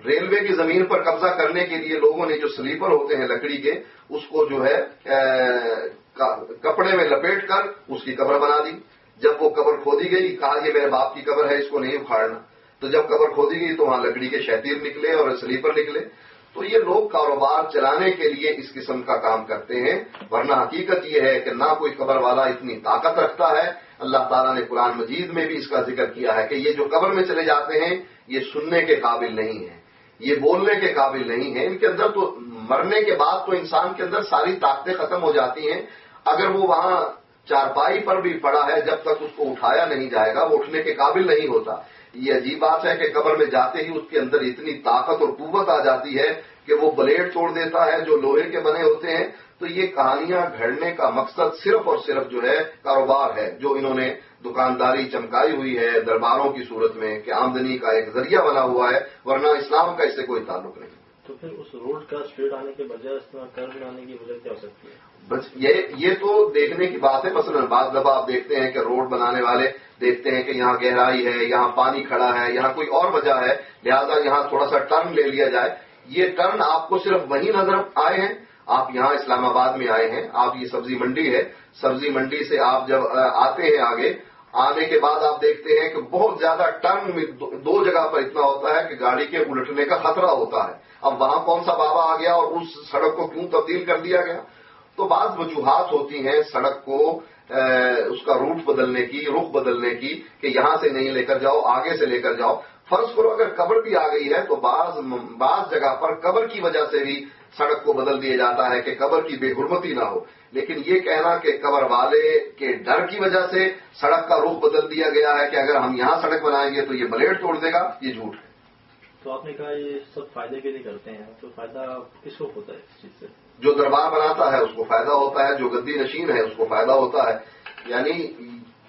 ریلوے کی زمین پر قبضہ کرنے کے لیے لوگوں نے جو سلیپر ہوتے ہیں لکڑی کے، اس کو جو ہے کپڑے میں لپیٹ کر اس کی قبر بنا دی۔ جب وہ قبر کھودی گئی، کہا، یہ میرے باپ کی قبر ہے، اس کو نہیں اکھاڑنا۔ تو جب قبر کھودی گئی تو وہاں لکڑی کے شیتیر نکلے اور سلیپر نکلے۔ تو یہ لوگ کاروبار چلانے کے لیے اس قسم کا کام کرتے ہیں، ورنہ حقیقت یہ ہے کہ نہ کوئی قبر والا اتنی طاقت رکھتا ہے۔ اللہ تعالیٰ نے قرآن مجید میں بھی اس کا ذکر کیا ہے کہ یہ جو قبر میں چلے جاتے ہیں، یہ سننے کے قابل نہیں ہے یہ بولنے کے قابل نہیں ہے ان کے اندر تو مرنے کے بعد تو انسان کے اندر ساری طاقتیں ختم ہو جاتی ہیں۔ اگر وہ وہاں چارپائی پر بھی پڑا ہے، جب تک اس کو اٹھایا نہیں جائے گا، وہ اٹھنے کے قابل نہیں ہوتا۔ یہ عجیب بات ہے کہ قبر میں جاتے ہی اس کے اندر اتنی طاقت اور قوت آ جاتی ہے کہ وہ بلیڈ توڑ دیتا ہے، جو لوہے کے بنے ہوتے ہیں۔ تو یہ کہانیاں گھڑنے کا مقصد صرف اور صرف جو ہے، کاروبار ہے، جو انہوں نے دکانداری چمکائی ہوئی ہے درباروں کی صورت میں کہ آمدنی کا ایک ذریعہ بنا ہوا ہے، ورنہ اسلام کا اس سے کوئی تعلق نہیں۔ تو پھر اس روڈ کا اسٹریٹ آنے کے بجائے اس میں کرم آنے کی وجہ کیا ہو سکتی ہے؟ بس یہ تو دیکھنے کی بات ہے، مثلا بعض دفعہ آپ دیکھتے ہیں کہ روڈ بنانے والے دیکھتے ہیں کہ یہاں گہرائی ہے، یہاں پانی کھڑا ہے، یہاں کوئی اور وجہ ہے، لہذا یہاں تھوڑا سا ٹرن لے لیا جائے۔ یہ ٹرن آپ کو صرف وہی نظر آئے ہیں، آپ یہاں اسلام آباد میں آئے ہیں، آپ یہ سبزی منڈی ہے۔ سبزی منڈی سے آپ جب آتے ہیں آگے، آنے کے بعد آپ دیکھتے ہیں کہ بہت زیادہ ٹرن میں دو جگہ پر اتنا ہوتا ہے کہ گاڑی کے الٹنے کا خطرہ ہوتا ہے۔ اب وہاں کون سا بابا آ گیا اور اس سڑک کو کیوں تبدیل کر دیا گیا؟ تو بعض وجوہات ہوتی ہیں سڑک کو اس کا روٹ بدلنے کی، رخ بدلنے کی، کہ یہاں سے نہیں لے کر جاؤ، آگے سے لے کر جاؤ۔ فرض کرو اگر قبر بھی آ گئی ہے تو بعض بعض جگہ پر قبر کی وجہ سے بھی سڑک کو بدل دیا جاتا ہے کہ قبر کی بے حرمتی نہ ہو۔ لیکن یہ کہنا کہ قبر والے کے ڈر کی وجہ سے سڑک کا رخ بدل دیا گیا ہے کہ اگر ہم یہاں سڑک بنائیں گے تو یہ بلیڈ توڑ دے گا، یہ جھوٹ ہے۔ تو آپ نے کہا یہ سب فائدے کے لیے کرتے ہیں، تو فائدہ کس کو ہوتا ہے اس چیز سے؟ جو دربار بناتا ہے، اس کو فائدہ ہوتا ہے، جو گدی نشین ہے، اس کو فائدہ ہوتا ہے۔ یعنی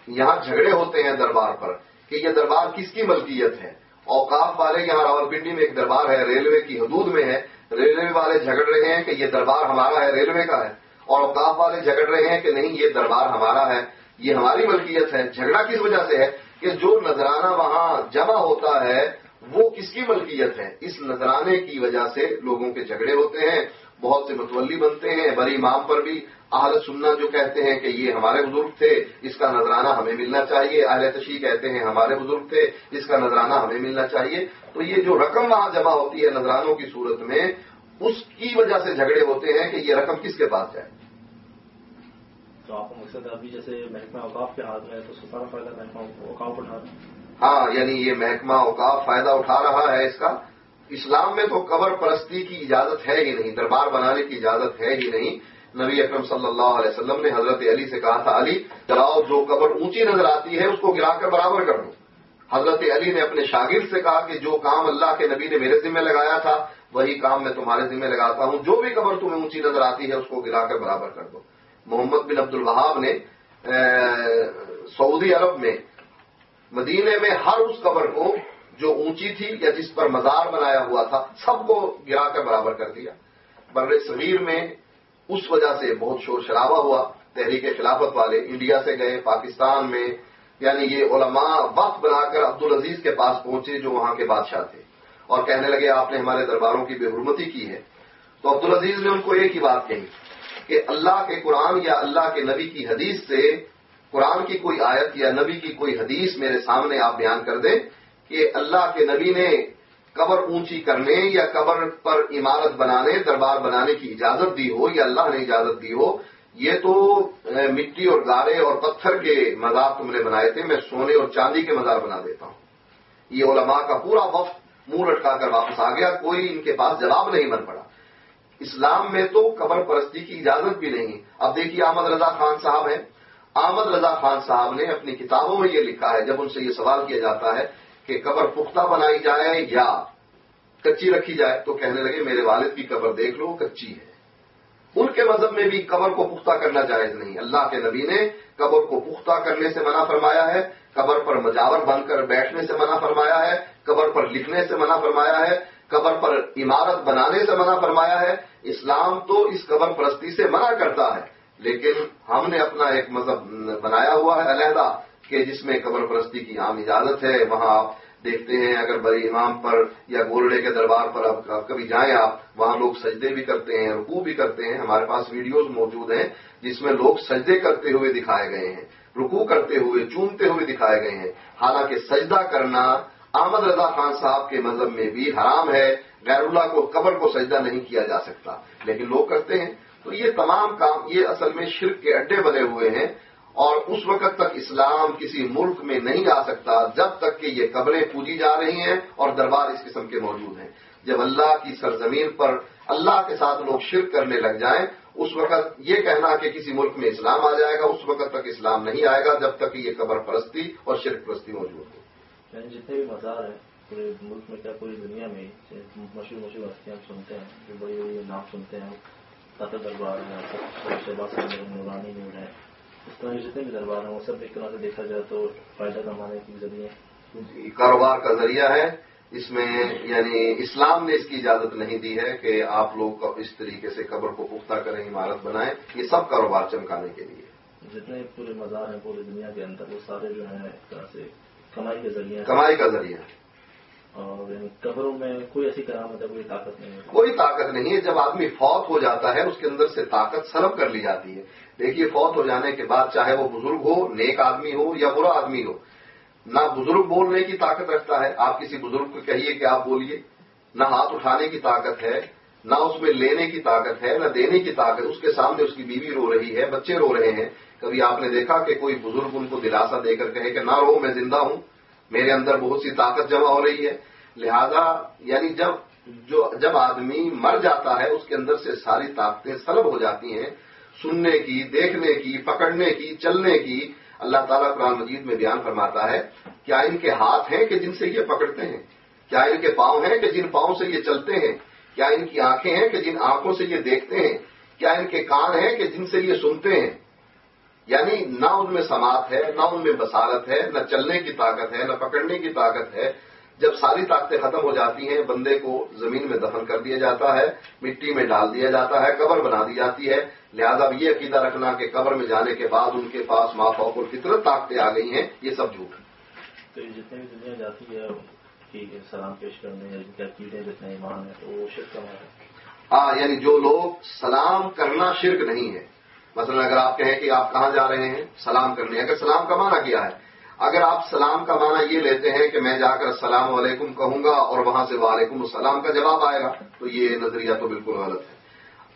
یہاں جھگڑے ہوتے ہیں دربار پر کہ یہ دربار کس کی ملکیت ہے؟ اوقاف والے یہاں راولپنڈی میں ایک دربار ہے، ریلوے کی حدود میں ہے۔ ریلوے والے جھگڑ رہے ہیں کہ یہ دربار ہمارا ہے، ریلوے کا ہے۔ اور اوقاف والے جھگڑ رہے ہیں کہ نہیں، یہ دربار ہمارا ہے، یہ ہماری ملکیت ہے۔ جھگڑا کس وجہ سے ہے؟ کہ جو نذرانہ وہاں جمع ہوتا ہے، وہ کس کی ملکیت ہے؟ اس نذرانے کی وجہ سے لوگوں کے جھگڑے ہوتے ہیں۔ بہت سے متولی بنتے ہیں بری امام پر بھی۔ اہل سننا جو کہتے ہیں کہ یہ ہمارے بزرگ تھے اس کا نذرانہ ہمیں ملنا چاہیے۔ اہل تشیح کہتے ہیں ہمارے بزرگ تھے اس کا نذرانہ ہمیں ملنا چاہیے۔ تو یہ جو رقم وہاں جمع ہوتی ہے نذرانوں کی صورت میں اس کی وجہ سے جھگڑے ہوتے ہیں کہ یہ رقم کس کے پاس جائے تو آپ کو مقصد ابھی جیسے محکمہ اوقاف کے ہاتھ میں تو سارا فائدہ محکمہ اوقاف اٹھا ہاں یعنی یہ محکمہ اوقاف فائدہ اٹھا رہا ہے اس کا۔ اسلام میں تو قبر پرستی کی اجازت ہے ہی نہیں، دربار بنانے کی اجازت ہے ہی نہیں۔ نبی اکرم صلی اللہ علیہ وسلم نے حضرت علی سے کہا تھا، علی، چلاؤ جو قبر اونچی نظر آتی ہے اس کو گرا کر برابر کر دو۔ حضرت علی نے اپنے شاگرد سے کہا کہ جو کام اللہ کے نبی نے میرے ذمہ لگایا تھا، وہی کام میں تمہارے ذمہ لگاتا ہوں۔ جو بھی قبر تمہیں اونچی نظر آتی ہے، اس کو گرا کر برابر کر دو۔ محمد بن عبد الوہاب نے سعودی عرب میں مدینے میں ہر اس قبر کو جو اونچی تھی یا جس پر مزار بنایا ہوا تھا، سب کو گرا کر برابر کر دیا۔ بر صغیر میں اس وجہ سے بہت شور شرابہ ہوا۔ تحریک خلافت والے انڈیا سے گئے، پاکستان میں یعنی یہ علماء وقت بنا کر عبد العزیز کے پاس پہنچے جو وہاں کے بادشاہ تھے۔ اور کہنے لگے، آپ نے ہمارے درباروں کی بے حرمتی کی ہے۔ تو عبد العزیز نے ان کو ایک ہی بات کہی کہ اللہ کے قرآن یا اللہ کے نبی کی حدیث سے قرآن کی کوئی آیت یا نبی کی کوئی حدیث میرے سامنے آپ بیان کر دیں۔ کہ اللہ کے نبی نے قبر اونچی کرنے یا قبر پر عمارت بنانے دربار بنانے کی اجازت دی ہو یا اللہ نے اجازت دی ہو، یہ تو مٹی اور گارے اور پتھر کے مزار تم نے بنائے تھے، میں سونے اور چاندی کے مزار بنا دیتا ہوں۔ یہ علماء کا پورا وقت منہ لٹکا کر واپس آ گیا، کوئی ان کے پاس جواب نہیں بن پڑا۔ اسلام میں تو قبر پرستی کی اجازت بھی نہیں۔ اب دیکھیے احمد رضا خان صاحب ہیں۔ احمد رضا خان صاحب نے اپنی کتابوں میں یہ لکھا ہے، جب ان سے یہ سوال کیا جاتا ہے کہ قبر پختہ بنائی جائے یا کچی رکھی جائے، تو کہنے لگے میرے والد کی قبر دیکھ لو، کچی ہے۔ ان کے مذہب میں بھی قبر کو پختہ کرنا جائز نہیں۔ اللہ کے نبی نے قبر کو پختہ کرنے سے منع فرمایا ہے، قبر پر مجاور بن کر بیٹھنے سے منع فرمایا ہے، قبر پر لکھنے سے منع فرمایا ہے، قبر پر عمارت بنانے سے منع فرمایا ہے۔ اسلام تو اس قبر پرستی سے منع کرتا ہے، لیکن ہم نے اپنا ایک مذہب بنایا ہوا ہے علیحدہ۔ کہ جس میں قبر پرستی کی عام اجازت ہے، وہاں آپ دیکھتے ہیں، اگر بڑے امام پر یا گولڈے کے دربار پر اب کبھی جائیں، آپ وہاں لوگ سجدے بھی کرتے ہیں رکو بھی کرتے ہیں۔ ہمارے پاس ویڈیوز موجود ہیں جس میں لوگ سجدے کرتے ہوئے دکھائے گئے ہیں رکو کرتے ہوئے، چومتے ہوئے دکھائے گئے ہیں۔ حالانکہ سجدہ کرنا احمد رضا خان صاحب کے مذہب میں بھی حرام ہے، غیر اللہ کو قبر کو سجدہ نہیں کیا جا سکتا۔ لیکن لوگ کرتے ہیں۔ تو یہ تمام کام، یہ اصل میں شرک کے اڈے بنے ہوئے ہیں۔ اور اس وقت تک اسلام کسی ملک میں نہیں آ سکتا جب تک کہ یہ قبریں پوجی جا رہی ہیں اور دربار اس قسم کے موجود ہیں۔ جب اللہ کی سرزمین پر اللہ کے ساتھ لوگ شرک کرنے لگ جائیں، اس وقت یہ کہنا کہ کسی ملک میں اسلام آ جائے گا، اس وقت تک اسلام نہیں آئے گا جب تک کہ یہ قبر پرستی اور شرک پرستی موجود ہو۔ یعنی جتنے بھی مزار ہیں، پورے ملک میں کیا پوری دنیا میں مشہور مشہور ہستیاں سنتے ہیں، جو بڑی بڑی نام سنتے ہیں دربار ہیں نورانی نور ہے اس طرح جتنے بھی دربار ہیں وہ سب ایک طرح سے دیکھا جائے تو فائدہ کمانے ذریعے کاروبار کا ذریعہ ہے۔ اس میں یعنی اسلام نے اس کی اجازت نہیں دی ہے کہ آپ لوگ اس طریقے سے قبر کو پختہ کریں عمارت بنائیں۔ یہ سب کاروبار چمکانے کے لیے۔ جتنے پورے مزار ہیں پوری دنیا کے اندر وہ سارے جو ہیں ایک طرح سے کمائی کے ذریعے کمائی کا ذریعہ۔ اور قبروں میں کوئی ایسی کرامت ہے، کوئی طاقت نہیں ہے؟ کوئی طاقت نہیں ہے۔ جب آدمی فوت ہو جاتا ہے، اس کے اندر سے طاقت سلب کر لی جاتی ہے۔ دیکھیے، فوت ہو جانے کے بعد چاہے وہ بزرگ ہو، نیک آدمی ہو یا برا آدمی ہو، نہ بزرگ بولنے کی طاقت رکھتا ہے۔ آپ کسی بزرگ کو کہیے کہ آپ بولیے، نہ ہاتھ اٹھانے کی طاقت ہے، نہ اس میں لینے کی طاقت ہے، نہ دینے کی طاقت۔ اس کے سامنے اس کی بیوی رو رہی ہے، بچے رو رہے ہیں۔ کبھی آپ نے دیکھا کہ کوئی بزرگ ان کو دلاسا دے کر کہے کہ نہ رو، میں زندہ ہوں۔ میرے اندر بہت سی طاقت جمع ہو رہی ہے۔ لہذا یعنی جب جو جب آدمی مر جاتا ہے، اس کے اندر سے ساری طاقتیں سلب ہو جاتی ہیں۔ سننے کی، دیکھنے کی، پکڑنے کی، چلنے کی۔ اللہ تعالیٰ قرآن مجید میں بیان فرماتا ہے، کیا ان کے ہاتھ ہیں کہ جن سے یہ پکڑتے ہیں؟ کیا ان کے پاؤں ہیں کہ جن پاؤں سے یہ چلتے ہیں؟ کیا ان کی آنکھیں ہیں کہ جن آنکھوں سے یہ دیکھتے ہیں؟ کیا ان کے کان ہیں کہ جن سے یہ سنتے ہیں؟ یعنی نہ ان میں سماعت ہے نہ ان میں بسالت ہے نہ چلنے کی طاقت ہے نہ پکڑنے کی طاقت ہے۔ جب ساری طاقتیں ختم ہو جاتی ہیں بندے کو زمین میں دفن کر دیا جاتا ہے مٹی میں ڈال دیا جاتا ہے قبر بنا دی جاتی ہے۔ لہذا یہ عقیدہ رکھنا کہ قبر میں جانے کے بعد ان کے پاس ماں فوق فطرت طاقتیں آ گئی ہیں یہ سب جھوٹ تو جتنے بھی دنیا جاتی ہے سلام پیش کرنے عقیدے جتنے ایمان ہے تو وہ شرک کا ہاں یعنی جو لوگ سلام کرنا شرک نہیں ہے مثلا اگر آپ کہیں کہ آپ کہاں جا رہے ہیں؟ سلام کرنے. اگر سلام کا معنی کیا ہے؟ اگر آپ سلام کا معنی یہ لیتے ہیں کہ میں جا کر السلام علیکم کہوں گا اور وہاں سے وعلیکم السلام کا جواب آئے گا، تو یہ نظریہ تو بالکل غلط ہے۔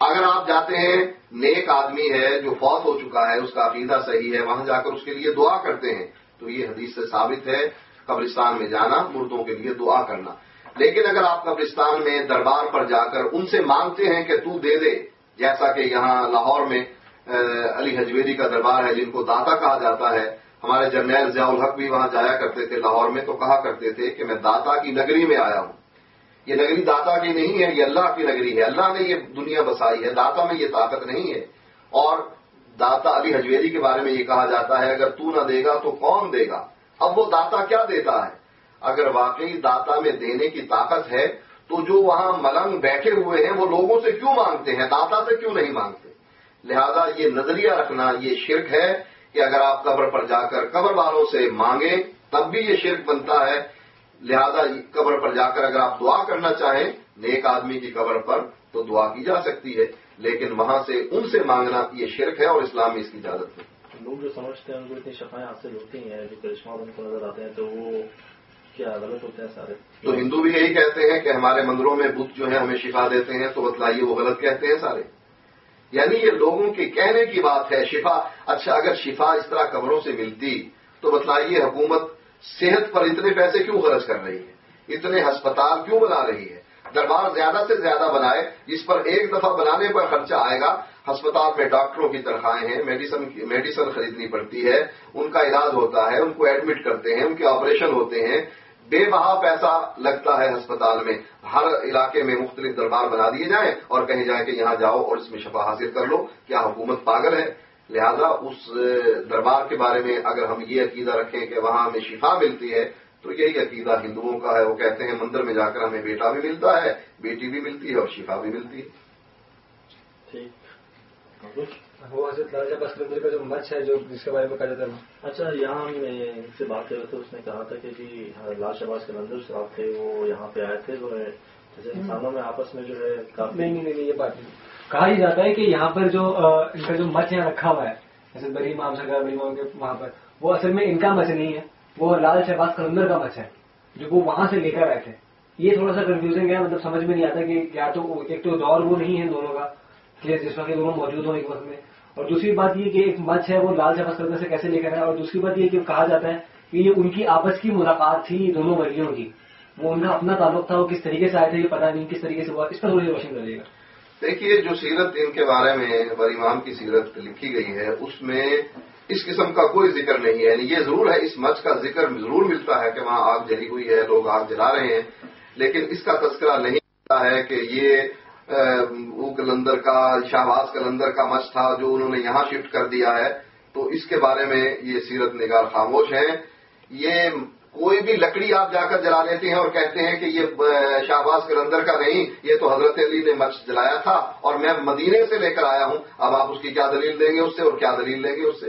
اگر آپ جاتے ہیں، نیک آدمی ہے جو فوت ہو چکا ہے، اس کا عقیدہ صحیح ہے، وہاں جا کر اس کے لیے دعا کرتے ہیں، تو یہ حدیث سے ثابت ہے، قبرستان میں جانا، مردوں کے لیے دعا کرنا۔ لیکن اگر آپ قبرستان میں دربار پر جا کر ان سے مانگتے ہیں کہ تو دے دے، جیسا کہ یہاں لاہور میں علی حجویری کا دربار ہے جن کو داتا کہا جاتا ہے۔ ہمارے جرنیل ضیاء الحق بھی وہاں جایا کرتے تھے، لاہور میں تو کہا کرتے تھے کہ میں داتا کی نگری میں آیا ہوں۔ یہ نگری داتا کی نہیں ہے، یہ اللہ کی نگری ہے۔ اللہ نے یہ دنیا بسائی ہے، داتا میں یہ طاقت نہیں ہے۔ اور داتا علی حجویری کے بارے میں یہ کہا جاتا ہے، اگر تو نہ دے گا تو کون دے گا؟ اب وہ داتا کیا دیتا ہے؟ اگر واقعی داتا میں دینے کی طاقت ہے، تو جو وہاں ملنگ بیٹھے ہوئے ہیں، وہ لوگوں سے کیوں مانگتے ہیں؟ داتا سے کیوں نہیں مانگتے؟ لہذا یہ نظریہ رکھنا یہ شرک ہے کہ اگر آپ قبر پر جا کر قبر والوں سے مانگیں تب بھی یہ شرک بنتا ہے۔ لہذا قبر پر جا کر اگر آپ دعا کرنا چاہیں نیک آدمی کی قبر پر تو دعا کی جا سکتی ہے لیکن وہاں سے ان سے مانگنا یہ شرک ہے اور اسلام میں اس کی اجازت ہے۔ لوگ جو سمجھتے ہیں ان کو اتنی شفائیں حاصل ہوتی ہیں جو کرشمہ ان کو نظر آتے ہیں تو وہ کیا غلط ہوتے ہیں سارے؟ تو ہندو بھی یہی کہتے ہیں کہ ہمارے مندروں میں بدھ جو ہے ہمیں شفا دیتے ہیں تو بتلائیے وہ غلط کہتے ہیں سارے۔ یعنی یہ لوگوں کے کہنے کی بات ہے، شفا۔ اچھا اگر شفا اس طرح قبروں سے ملتی، تو بتلائیے حکومت صحت پر اتنے پیسے کیوں خرچ کر رہی ہے؟ اتنے ہسپتال کیوں بنا رہی ہے؟ دربار زیادہ سے زیادہ بنائے جس پر ایک دفعہ بنانے پر خرچہ آئے گا۔ ہسپتال میں ڈاکٹروں کی تنخواہیں ہیں، میڈیسن میڈیسن خریدنی پڑتی ہے۔ ان کا علاج ہوتا ہے، ان کو ایڈمٹ کرتے ہیں، ان کے آپریشن ہوتے ہیں۔ بے بہا پیسہ لگتا ہے ہسپتال میں۔ ہر علاقے میں مختلف دربار بنا دیے جائیں اور کہیں جائیں کہ یہاں جاؤ اور اس میں شفا حاصل کر لو۔ کیا حکومت پاگل ہے؟ لہذا اس دربار کے بارے میں اگر ہم یہ عقیدہ رکھیں کہ وہاں ہمیں شفا ملتی ہے، تو یہی عقیدہ ہندوؤں کا ہے۔ وہ کہتے ہیں مندر میں جا کر ہمیں بیٹا بھی ملتا ہے، بیٹی بھی ملتی ہے اور شفا بھی ملتی ہے۔ ٹھیک۔ وہ حضرت لاجا بس مندر کا جو مچھ ہے جو جس کے بارے میں کہا جاتا ہے۔ اچھا یہاں میں ان سے بات کر رہے تھے اس نے کہا تھا کہ جی لال شہباز کے نندر صاحب تھے وہ یہاں پہ آئے تھے جو ہے جیسے انسانوں میں آپس میں جو ہے نہیں نہیں نہیں یہ بات نہیں۔ کہا ہی جاتا ہے کہ یہاں پر جو ان کا جو مچھ یہاں رکھا ہوا ہے جیسے بری مام سگا بری مام کے وہاں پر وہ اصل میں ان کا مچھ نہیں ہے وہ لال شہباز کلندر کا مچھ ہے جو وہ وہاں سے لے کر آئے تھے۔ یہ تھوڑا سا کنفیوژنگ ہے مطلب سمجھ میں نہیں آتا کہ کیا تو ایک تو دور وہ نہیں ہے دونوں کا کہ جس وقت دونوں موجود ہوں ایک وقت میں۔ اور دوسری بات یہ کہ ایک مچھ ہے وہ لال شفاس کرنے سے کیسے لے کر ہے اور دوسری بات یہ کہ کہا جاتا ہے کہ یہ ان کی آپس کی ملاقات تھی دونوں ولیوں کی۔ وہ ان کا اپنا تعلق تھا، وہ کس طریقے سے آئے تھے، یہ پتا نہیں کس طریقے سے ہوا، اس پر تھوڑی روشن کریے گا دیکھیے، جو سیرت ان کے بارے میں امام کی سیرت لکھی گئی ہے، اس میں اس قسم کا کوئی ذکر نہیں ہے۔ یعنی یہ ضرور ہے، اس مچھ کا ذکر ضرور ملتا ہے کہ وہاں آگ جلی ہوئی ہے، لوگ آگ جلا رہے ہیں، لیکن اس کا تذکرہ نہیں ملتا ہے کہ یہ وہ کلندر کا، شہباز کلندر کا مچ تھا جو انہوں نے یہاں شفٹ کر دیا ہے۔ تو اس کے بارے میں یہ سیرت نگار خاموش ہیں۔ یہ کوئی بھی لکڑی آپ جا کر جلا لیتے ہیں اور کہتے ہیں کہ یہ شہباز کلندر کا نہیں، یہ تو حضرت علی نے مچ جلایا تھا۔ اور میں مدینے سے لے کر آیا ہوں۔ اب آپ اس کی کیا دلیل دیں گے اس سے اور کیا دلیل لیں گے اس سے؟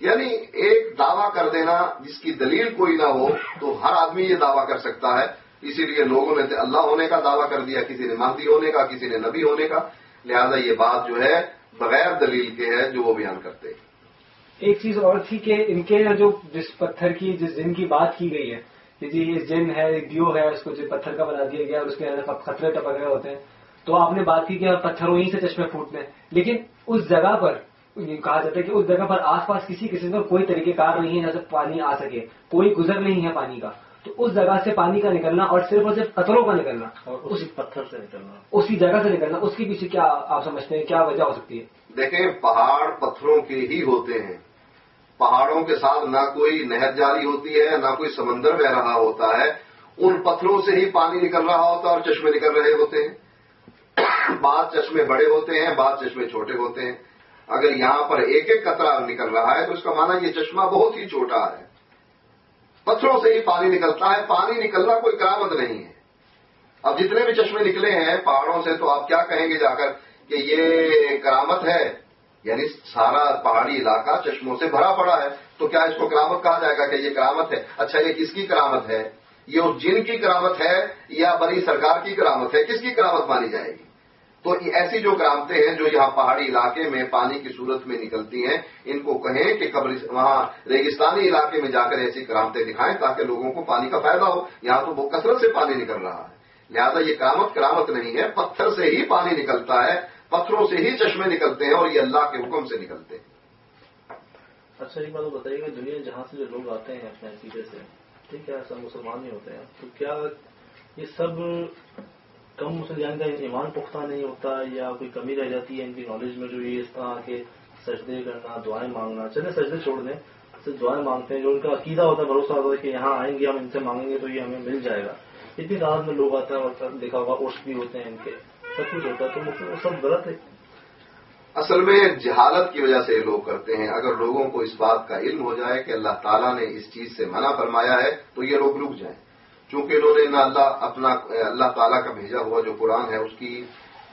یعنی ایک دعویٰ کر دینا جس کی دلیل کوئی نہ ہو تو ہر آدمی یہ دعویٰ کر سکتا ہے۔ اسی لیے لوگوں نے اللہ ہونے کا دعویٰ کر دیا، کسی نے مہدی ہونے کا، کسی نے نبی ہونے کا۔ لہذا یہ بات جو ہے بغیر دلیل کے ہے جو وہ بیان کرتے ہیں۔ ایک چیز اور تھی کہ ان کے جو جس پتھر کی، جس جن کی بات کی گئی ہے، کہ جی یہ جن ہے دیو ہے، اس کو جو پتھر کا بنا دیا گیا، اور اس کے اندر خطرے ٹپک رہے ہوتے ہیں۔ تو آپ نے بات کی کہ پتھروں ہی سے چشمے پھوٹتے ہیں۔ لیکن اس جگہ پر یعنی کہا جاتا ہے کہ اس جگہ پر آس پاس کسی قسم کا کوئی طریقہ کار نہیں ہے جہاں سے پانی آ سکے، کوئی گزر نہیں ہے پانی کا۔ تو اس جگہ سے پانی کا نکلنا اور صرف اور صرف پتھروں کا نکلنا اور اسی پتھر سے نکلنا۔ اسی جگہ سے نکلنا اس کے پیچھے کیا آپ سمجھتے ہیں کیا وجہ ہو سکتی ہے؟ دیکھیں پہاڑ پتھروں کے ہی ہوتے ہیں۔ پہاڑوں کے ساتھ نہ کوئی نہر جاری ہوتی ہے نہ کوئی سمندر بہ رہا ہوتا ہے۔ ان پتھروں سے ہی پانی نکل رہا ہوتا ہے اور چشمے نکل رہے ہوتے ہیں۔ بعض چشمے بڑے ہوتے ہیں بعض چشمے چھوٹے ہوتے ہیں۔ اگر یہاں پر ایک ایک قطرہ نکل رہا ہے تو اس کا مانا یہ چشمہ بہت ہی چھوٹا ہے۔ پتھروں سے ہی پانی نکلتا ہے، پانی نکلنا کوئی کرامت نہیں ہے۔ اب جتنے بھی چشمے نکلے ہیں پہاڑوں سے تو آپ کیا کہیں گے جا کر کہ یہ کرامت ہے؟ یعنی سارا پہاڑی علاقہ چشموں سے بھرا پڑا ہے۔ تو کیا اس کو کرامت کہا جائے گا کہ یہ کرامت ہے؟ اچھا یہ کس کی کرامت ہے؟ یہ اس جن کی کرامت ہے یا بڑی سرکار کی کرامت ہے؟ کس کی کرامت مانی جائے گی؟ تو ایسی جو کرامتیں ہیں جو یہاں پہاڑی علاقے میں پانی کی صورت میں نکلتی ہیں، ان کو کہیں کہ قبر وہاں ریگستانی علاقے میں جا کر ایسی کرامتیں دکھائیں تاکہ لوگوں کو پانی کا فائدہ ہو۔ یہاں تو وہ کثرت سے پانی نکل رہا ہے۔ لہذا یہ کرامت کرامت نہیں ہے، پتھر سے ہی پانی نکلتا ہے، پتھروں سے ہی چشمے نکلتے ہیں اور یہ اللہ کے حکم سے نکلتے ہیں۔ اچھا ایک بات بتائیے گا دنیا جہاں سے جو لوگ آتے ہیں اپنے عقیدے سے، ٹھیک ہے ایسا مسلمان نہیں ہوتے ہیں، تو کیا یہ سب کم مسلمان یعنی کا ایمان پختہ نہیں ہوتا یا کوئی کمی رہ جاتی ہے ان کی نالج میں جو یہ اس طرح کے سجدے کرنا، دعائیں مانگنا، چلے سجدے چھوڑ دیں صرف دعائیں مانگتے ہیں، جو ان کا عقیدہ ہوتا ہے، بھروسہ ہوتا ہے کہ یہاں آئیں گے، ہم ان سے مانگیں گے تو یہ ہمیں مل جائے گا۔ اتنی تعداد میں لوگ آتے ہیں اور دیکھا ہوگا عرش بھی ہوتے ہیں ان کے، سب کچھ ہوتا ہے، تو مطلب وہ سب غلط ہے۔ اصل میں جہالت کی وجہ سے یہ لوگ کرتے ہیں، اگر لوگوں کو اس بات کا علم ہو جائے کہ اللہ تعالیٰ نے اس چیز سے منع فرمایا ہے، تو یہ لوگ رک جائیں۔ چونکہ انہوں نے نہ اللہ اپنا اللہ تعالیٰ کا بھیجا ہوا جو قرآن ہے، اس کی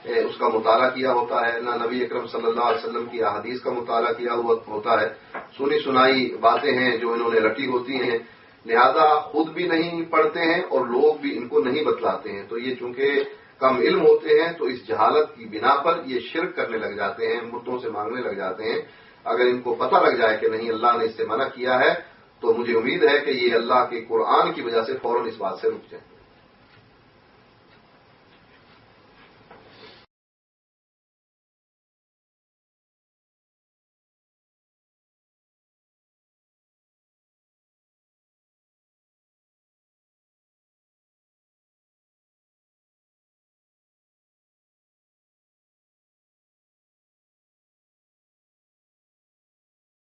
اس کا مطالعہ کیا ہوتا ہے، نہ نبی اکرم صلی اللہ علیہ وسلم کی احادیث کا مطالعہ کیا ہوا ہوتا ہے۔ سنی سنائی باتیں ہیں جو انہوں نے رٹی ہوتی ہیں۔ لہذا خود بھی نہیں پڑھتے ہیں اور لوگ بھی ان کو نہیں بتلاتے ہیں۔ تو یہ چونکہ کم علم ہوتے ہیں، تو اس جہالت کی بنا پر یہ شرک کرنے لگ جاتے ہیں، مردوں سے مانگنے لگ جاتے ہیں۔ اگر ان کو پتہ لگ جائے کہ نہیں، اللہ نے اس سے منع کیا ہے تو مجھے امید ہے کہ یہ اللہ کے قرآن کی وجہ سے فوراً اس بات سے رک جائیں۔